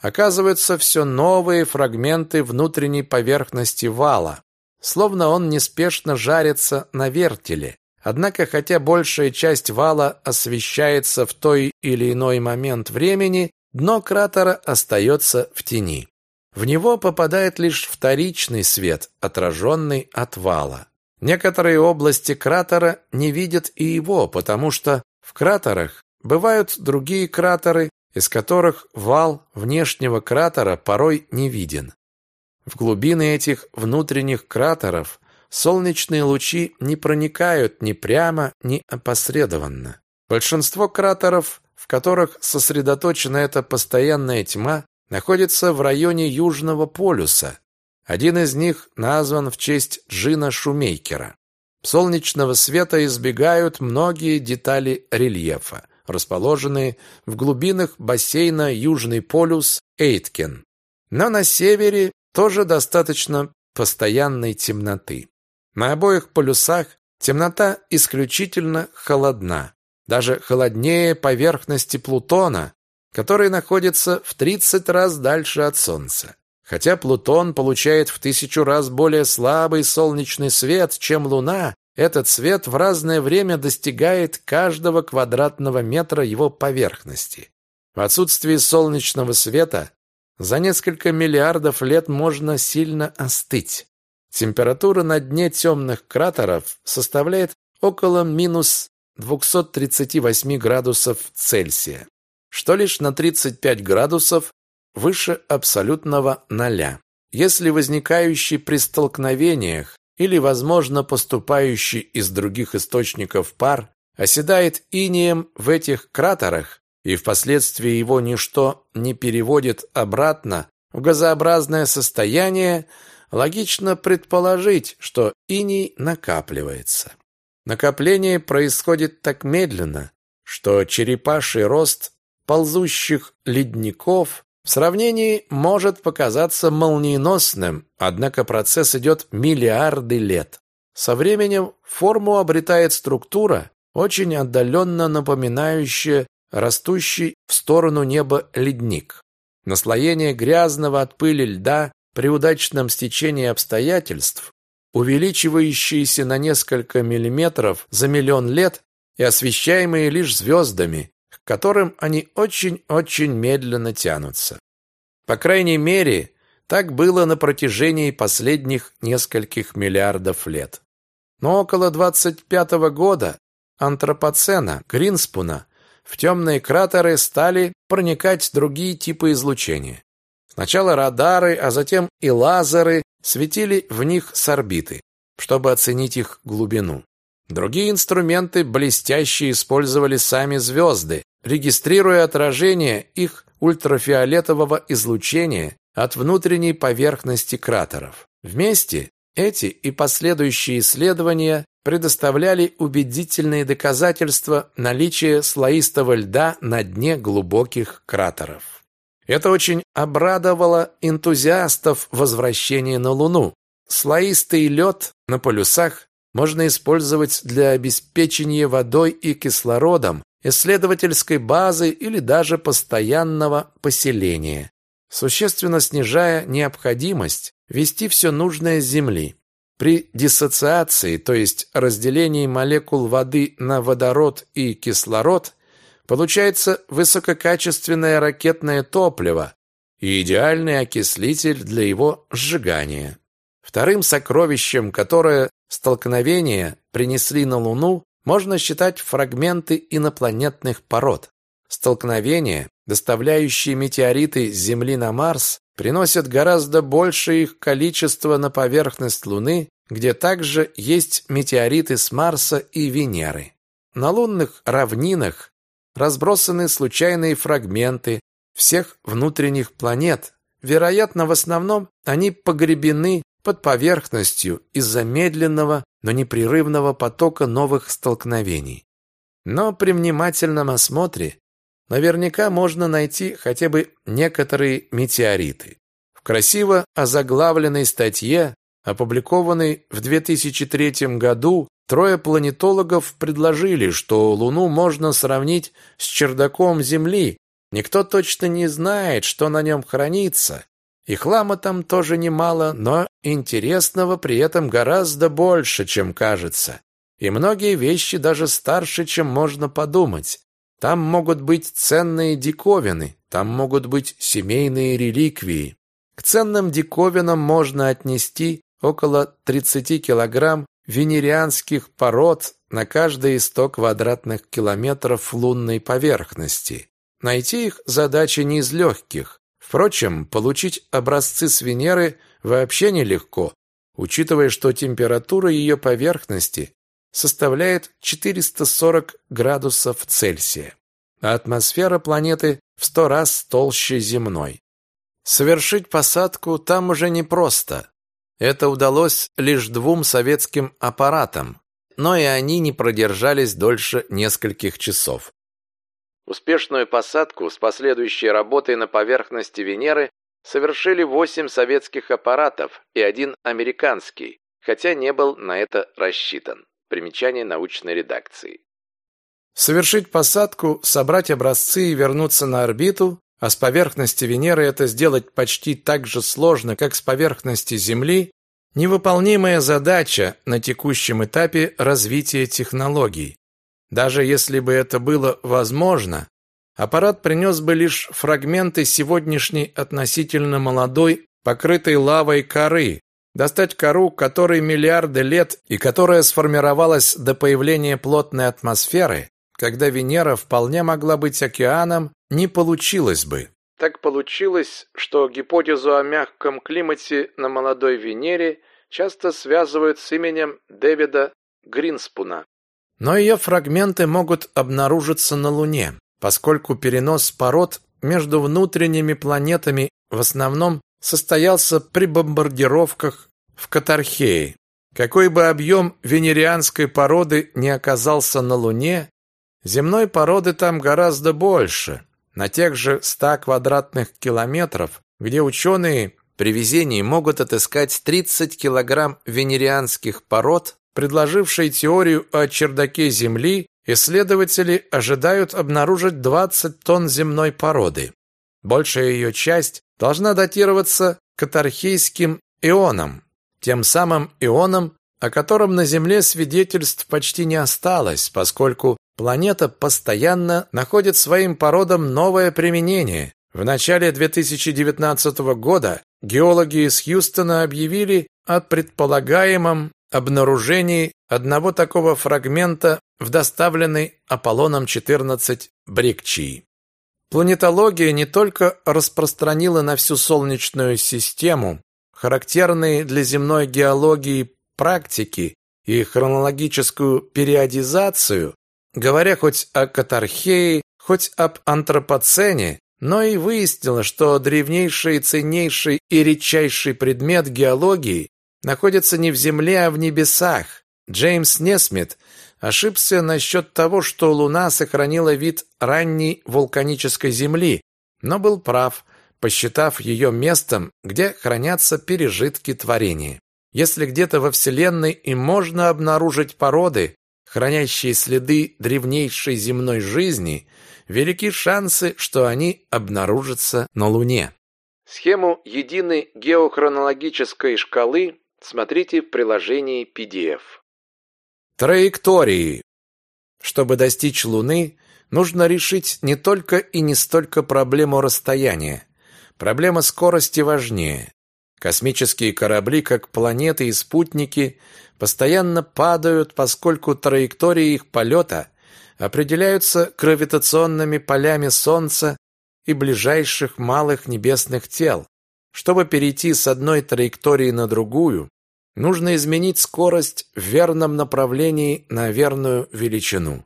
оказываются все новые фрагменты внутренней поверхности вала, словно он неспешно жарится на вертеле. Однако, хотя большая часть вала освещается в той или иной момент времени, дно кратера остается в тени. В него попадает лишь вторичный свет, отраженный от вала. Некоторые области кратера не видят и его, потому что в кратерах бывают другие кратеры, из которых вал внешнего кратера порой не виден. В глубины этих внутренних кратеров солнечные лучи не проникают ни прямо, ни опосредованно. Большинство кратеров, в которых сосредоточена эта постоянная тьма, находится в районе Южного полюса. Один из них назван в честь Джина Шумейкера. Солнечного света избегают многие детали рельефа, расположенные в глубинах бассейна Южный полюс Эйткен. Но на севере тоже достаточно постоянной темноты. На обоих полюсах темнота исключительно холодна, даже холоднее поверхности Плутона, который находится в 30 раз дальше от Солнца. Хотя Плутон получает в тысячу раз более слабый солнечный свет, чем Луна, этот свет в разное время достигает каждого квадратного метра его поверхности. В отсутствии солнечного света за несколько миллиардов лет можно сильно остыть. Температура на дне темных кратеров составляет около минус 238 градусов Цельсия, что лишь на 35 градусов выше абсолютного ноля. Если возникающий при столкновениях или, возможно, поступающий из других источников пар оседает инеем в этих кратерах, и впоследствии его ничто не переводит обратно в газообразное состояние, логично предположить, что иней накапливается. Накопление происходит так медленно, что черепаший рост ползущих ледников в сравнении может показаться молниеносным, однако процесс идет миллиарды лет. Со временем форму обретает структура, очень отдаленно напоминающая растущий в сторону неба ледник. Наслоение грязного от пыли льда при удачном стечении обстоятельств, увеличивающиеся на несколько миллиметров за миллион лет и освещаемые лишь звездами, к которым они очень-очень медленно тянутся. По крайней мере, так было на протяжении последних нескольких миллиардов лет. Но около 25 -го года антропоцена Гринспуна в темные кратеры стали проникать другие типы излучения. Сначала радары, а затем и лазеры светили в них с орбиты, чтобы оценить их глубину. Другие инструменты блестяще использовали сами звезды, регистрируя отражение их ультрафиолетового излучения от внутренней поверхности кратеров. Вместе эти и последующие исследования предоставляли убедительные доказательства наличия слоистого льда на дне глубоких кратеров. Это очень обрадовало энтузиастов возвращения на Луну. Слоистый лед на полюсах можно использовать для обеспечения водой и кислородом, исследовательской базы или даже постоянного поселения, существенно снижая необходимость вести все нужное с Земли. При диссоциации, то есть разделении молекул воды на водород и кислород, Получается высококачественное ракетное топливо и идеальный окислитель для его сжигания. Вторым сокровищем, которое столкновения принесли на Луну, можно считать фрагменты инопланетных пород. Столкновения, доставляющие метеориты с Земли на Марс, приносят гораздо большее их количество на поверхность Луны, где также есть метеориты с Марса и Венеры. На лунных равнинах разбросаны случайные фрагменты всех внутренних планет. Вероятно, в основном они погребены под поверхностью из-за медленного, но непрерывного потока новых столкновений. Но при внимательном осмотре наверняка можно найти хотя бы некоторые метеориты. В красиво озаглавленной статье, опубликованной в 2003 году, трое планетологов предложили, что Луну можно сравнить с чердаком Земли. Никто точно не знает, что на нем хранится. И хлама там тоже немало, но интересного при этом гораздо больше, чем кажется. И многие вещи даже старше, чем можно подумать. Там могут быть ценные диковины, там могут быть семейные реликвии. К ценным диковинам можно отнести около 30 килограмм венерианских пород на каждые 100 квадратных километров лунной поверхности. Найти их задача не из легких. Впрочем, получить образцы с Венеры вообще нелегко, учитывая, что температура ее поверхности составляет 440 градусов Цельсия, а атмосфера планеты в сто раз толще земной. Совершить посадку там уже непросто. Это удалось лишь двум советским аппаратам, но и они не продержались дольше нескольких часов. Успешную посадку с последующей работой на поверхности Венеры совершили восемь советских аппаратов и один американский, хотя не был на это рассчитан. Примечание научной редакции. Совершить посадку, собрать образцы и вернуться на орбиту, а с поверхности Венеры это сделать почти так же сложно, как с поверхности Земли, невыполнимая задача на текущем этапе развития технологий. Даже если бы это было возможно, аппарат принес бы лишь фрагменты сегодняшней относительно молодой, покрытой лавой коры, Достать кору, которой миллиарды лет и которая сформировалась до появления плотной атмосферы, когда Венера вполне могла быть океаном, не получилось бы. Так получилось, что гипотезу о мягком климате на молодой Венере часто связывают с именем Дэвида Гринспуна. Но ее фрагменты могут обнаружиться на Луне, поскольку перенос пород между внутренними планетами в основном состоялся при бомбардировках в Катархее. Какой бы объем венерианской породы не оказался на Луне, земной породы там гораздо больше. На тех же 100 квадратных километров, где ученые при везении могут отыскать 30 килограмм венерианских пород, предложившие теорию о чердаке Земли, исследователи ожидают обнаружить 20 тонн земной породы. Большая ее часть должна датироваться катархийским ионом, тем самым ионом, о котором на Земле свидетельств почти не осталось, поскольку планета постоянно находит своим породам новое применение. В начале 2019 года геологи из Хьюстона объявили о предполагаемом обнаружении одного такого фрагмента в доставленной Аполлоном-14 Брикчии. Планетология не только распространила на всю Солнечную систему характерные для земной геологии практики и хронологическую периодизацию, говоря хоть о Катархее, хоть об антропоцене, но и выяснила, что древнейший, ценнейший и редчайший предмет геологии находится не в Земле, а в небесах. Джеймс Несмит ошибся насчет того, что Луна сохранила вид ранней вулканической Земли, но был прав, посчитав ее местом, где хранятся пережитки творения. Если где-то во Вселенной и можно обнаружить породы, хранящие следы древнейшей земной жизни, велики шансы, что они обнаружатся на Луне. Схему единой геохронологической шкалы смотрите в приложении PDF. Траектории. Чтобы достичь Луны, нужно решить не только и не столько проблему расстояния. Проблема скорости важнее. Космические корабли, как планеты и спутники, постоянно падают, поскольку траектории их полета определяются гравитационными полями Солнца и ближайших малых небесных тел. Чтобы перейти с одной траектории на другую, Нужно изменить скорость в верном направлении на верную величину.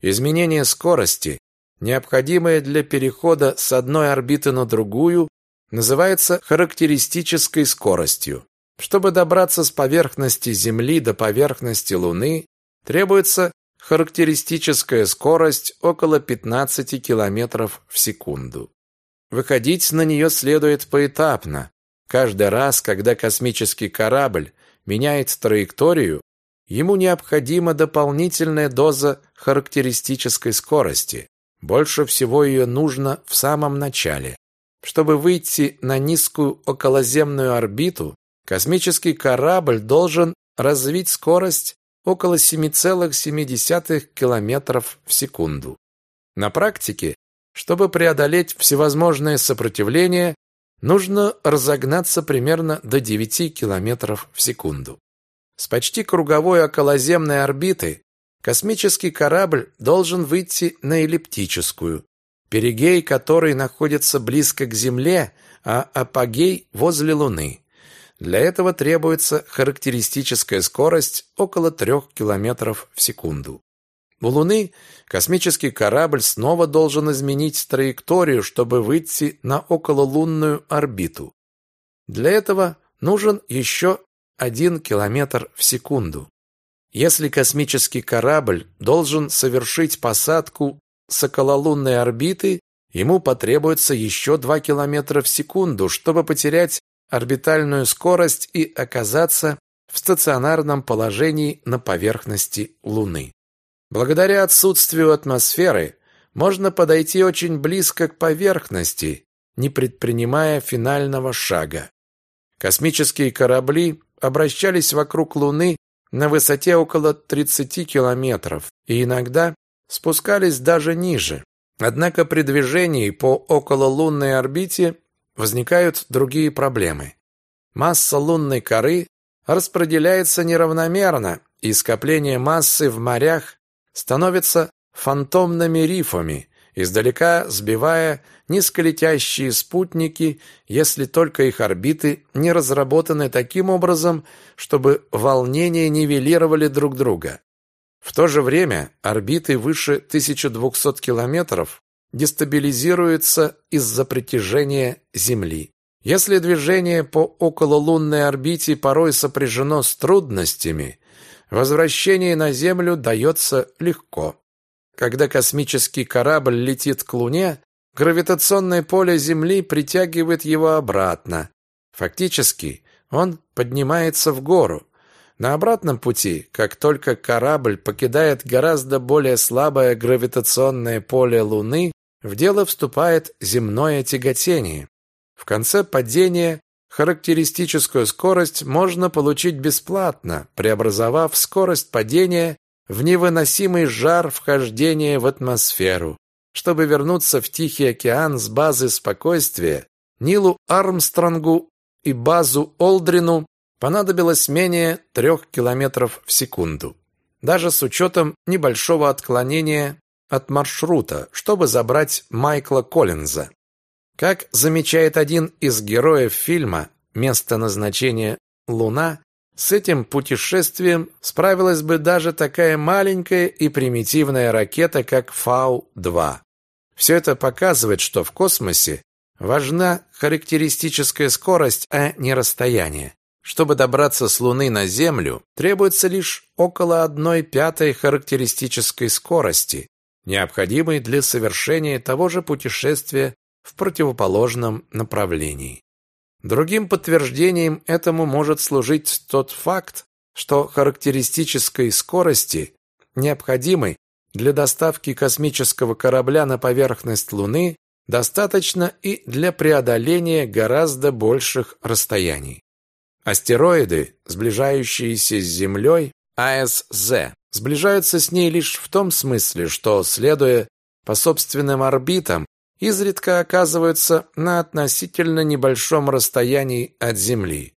Изменение скорости, необходимое для перехода с одной орбиты на другую, называется характеристической скоростью. Чтобы добраться с поверхности Земли до поверхности Луны, требуется характеристическая скорость около 15 км в секунду. Выходить на нее следует поэтапно. Каждый раз, когда космический корабль меняет траекторию, ему необходима дополнительная доза характеристической скорости. Больше всего ее нужно в самом начале. Чтобы выйти на низкую околоземную орбиту, космический корабль должен развить скорость около 7,7 км в секунду. На практике, чтобы преодолеть всевозможные сопротивления, нужно разогнаться примерно до 9 км в секунду. С почти круговой околоземной орбиты космический корабль должен выйти на эллиптическую, перигей которой находится близко к Земле, а апогей возле Луны. Для этого требуется характеристическая скорость около 3 км в секунду. У Луны космический корабль снова должен изменить траекторию, чтобы выйти на окололунную орбиту. Для этого нужен еще 1 км в секунду. Если космический корабль должен совершить посадку с окололунной орбиты, ему потребуется еще 2 км в секунду, чтобы потерять орбитальную скорость и оказаться в стационарном положении на поверхности Луны. Благодаря отсутствию атмосферы можно подойти очень близко к поверхности, не предпринимая финального шага. Космические корабли обращались вокруг Луны на высоте около 30 километров и иногда спускались даже ниже. Однако при движении по окололунной орбите возникают другие проблемы. Масса лунной коры распределяется неравномерно, и скопление массы в морях становится фантомными рифами, издалека сбивая низколетящие спутники, если только их орбиты не разработаны таким образом, чтобы волнения нивелировали друг друга. В то же время орбиты выше 1200 километров дестабилизируется из-за притяжения Земли. Если движение по окололунной орбите порой сопряжено с трудностями, возвращение на Землю дается легко. Когда космический корабль летит к Луне, гравитационное поле Земли притягивает его обратно. Фактически, он поднимается в гору. На обратном пути, как только корабль покидает гораздо более слабое гравитационное поле Луны, в дело вступает земное тяготение. В конце падения характеристическую скорость можно получить бесплатно, преобразовав скорость падения в невыносимый жар вхождения в атмосферу. Чтобы вернуться в Тихий океан с базы спокойствия, Нилу Армстронгу и базу Олдрину понадобилось менее трех километров в секунду. Даже с учетом небольшого отклонения от маршрута, чтобы забрать Майкла Коллинза. Как замечает один из героев фильма «Место назначения Луна», с этим путешествием справилась бы даже такая маленькая и примитивная ракета, как Фау-2. Все это показывает, что в космосе важна характеристическая скорость, а не расстояние. Чтобы добраться с Луны на Землю, требуется лишь около одной пятой характеристической скорости, необходимый для совершения того же путешествия в противоположном направлении. Другим подтверждением этому может служить тот факт, что характеристической скорости, необходимой для доставки космического корабля на поверхность Луны, достаточно и для преодоления гораздо больших расстояний. Астероиды, сближающиеся с Землей, АСЗ, сближаются с ней лишь в том смысле, что, следуя по собственным орбитам, изредка оказываются на относительно небольшом расстоянии от Земли.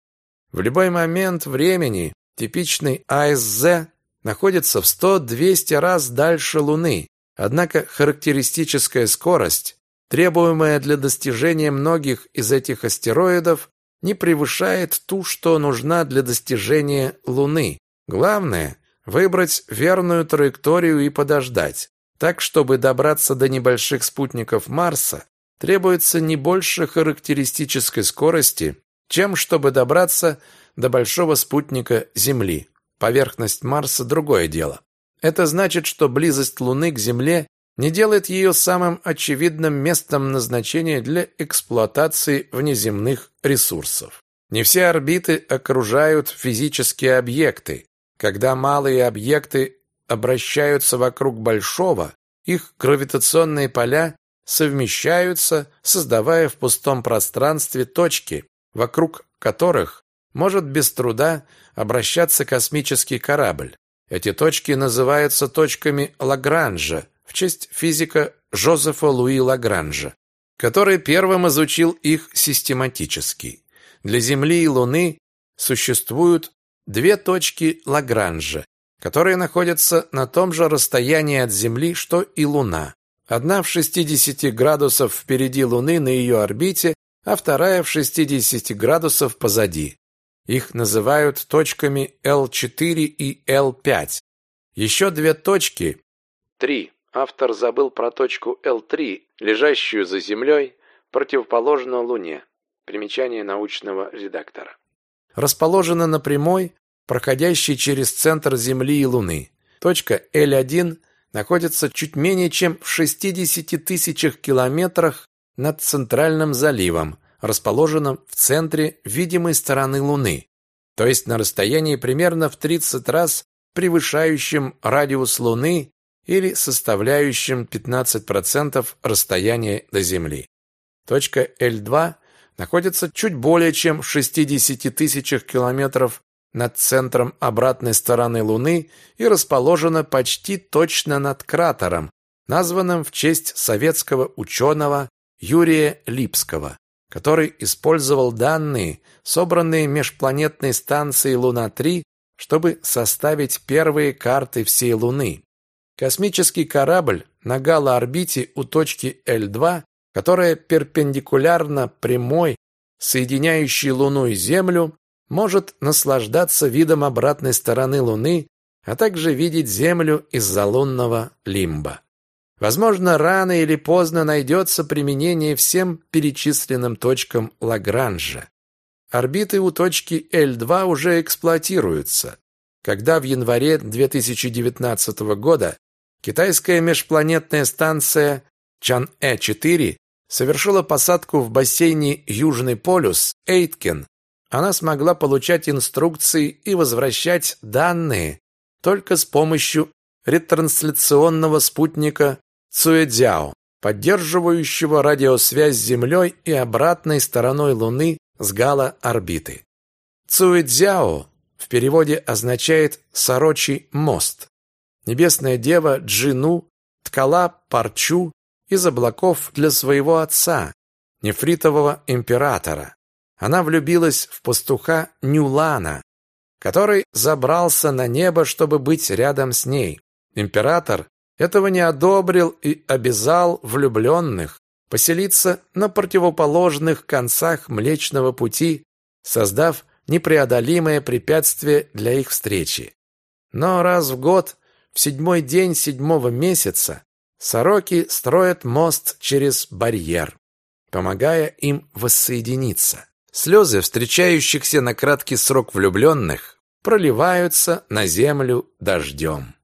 В любой момент времени типичный АСЗ находится в 100-200 раз дальше Луны, однако характеристическая скорость, требуемая для достижения многих из этих астероидов, не превышает ту, что нужна для достижения Луны. Главное Выбрать верную траекторию и подождать. Так, чтобы добраться до небольших спутников Марса, требуется не больше характеристической скорости, чем чтобы добраться до большого спутника Земли. Поверхность Марса – другое дело. Это значит, что близость Луны к Земле не делает ее самым очевидным местом назначения для эксплуатации внеземных ресурсов. Не все орбиты окружают физические объекты. Когда малые объекты обращаются вокруг большого, их гравитационные поля совмещаются, создавая в пустом пространстве точки, вокруг которых может без труда обращаться космический корабль. Эти точки называются точками Лагранжа в честь физика Жозефа Луи Лагранжа, который первым изучил их систематически. Для Земли и Луны существуют две точки Лагранжа, которые находятся на том же расстоянии от Земли, что и Луна. Одна в 60 градусов впереди Луны на ее орбите, а вторая в 60 градусов позади. Их называют точками L4 и L5. Еще две точки. Три. Автор забыл про точку L3, лежащую за Землей, противоположную Луне. Примечание научного редактора. Расположена на прямой, проходящей через центр Земли и Луны. Точка L1 находится чуть менее чем в 60 тысячах километрах над Центральным заливом, расположенном в центре видимой стороны Луны, то есть на расстоянии примерно в 30 раз превышающем радиус Луны или составляющем 15% расстояния до Земли. Точка L2 находится чуть более чем в 60 тысячах километров над центром обратной стороны Луны и расположена почти точно над кратером, названным в честь советского ученого Юрия Липского, который использовал данные, собранные межпланетной станцией Луна-3, чтобы составить первые карты всей Луны. Космический корабль на галоорбите у точки L2, которая перпендикулярна прямой, соединяющей Луну и Землю, может наслаждаться видом обратной стороны Луны, а также видеть Землю из-за лунного лимба. Возможно, рано или поздно найдется применение всем перечисленным точкам Лагранжа. Орбиты у точки L2 уже эксплуатируются. Когда в январе 2019 года китайская межпланетная станция Чан-Э-4 совершила посадку в бассейне Южный полюс Эйткен она смогла получать инструкции и возвращать данные только с помощью ретрансляционного спутника Цуэцзяо, поддерживающего радиосвязь с Землей и обратной стороной Луны с гало-орбиты. Цуэцзяо в переводе означает «сорочий мост». Небесная дева Джину ткала парчу из облаков для своего отца, нефритового императора. Она влюбилась в пастуха Нюлана, который забрался на небо, чтобы быть рядом с ней. Император этого не одобрил и обязал влюбленных поселиться на противоположных концах Млечного Пути, создав непреодолимое препятствие для их встречи. Но раз в год, в седьмой день седьмого месяца, сороки строят мост через барьер, помогая им воссоединиться. Слезы встречающихся на краткий срок влюбленных проливаются на землю дождем.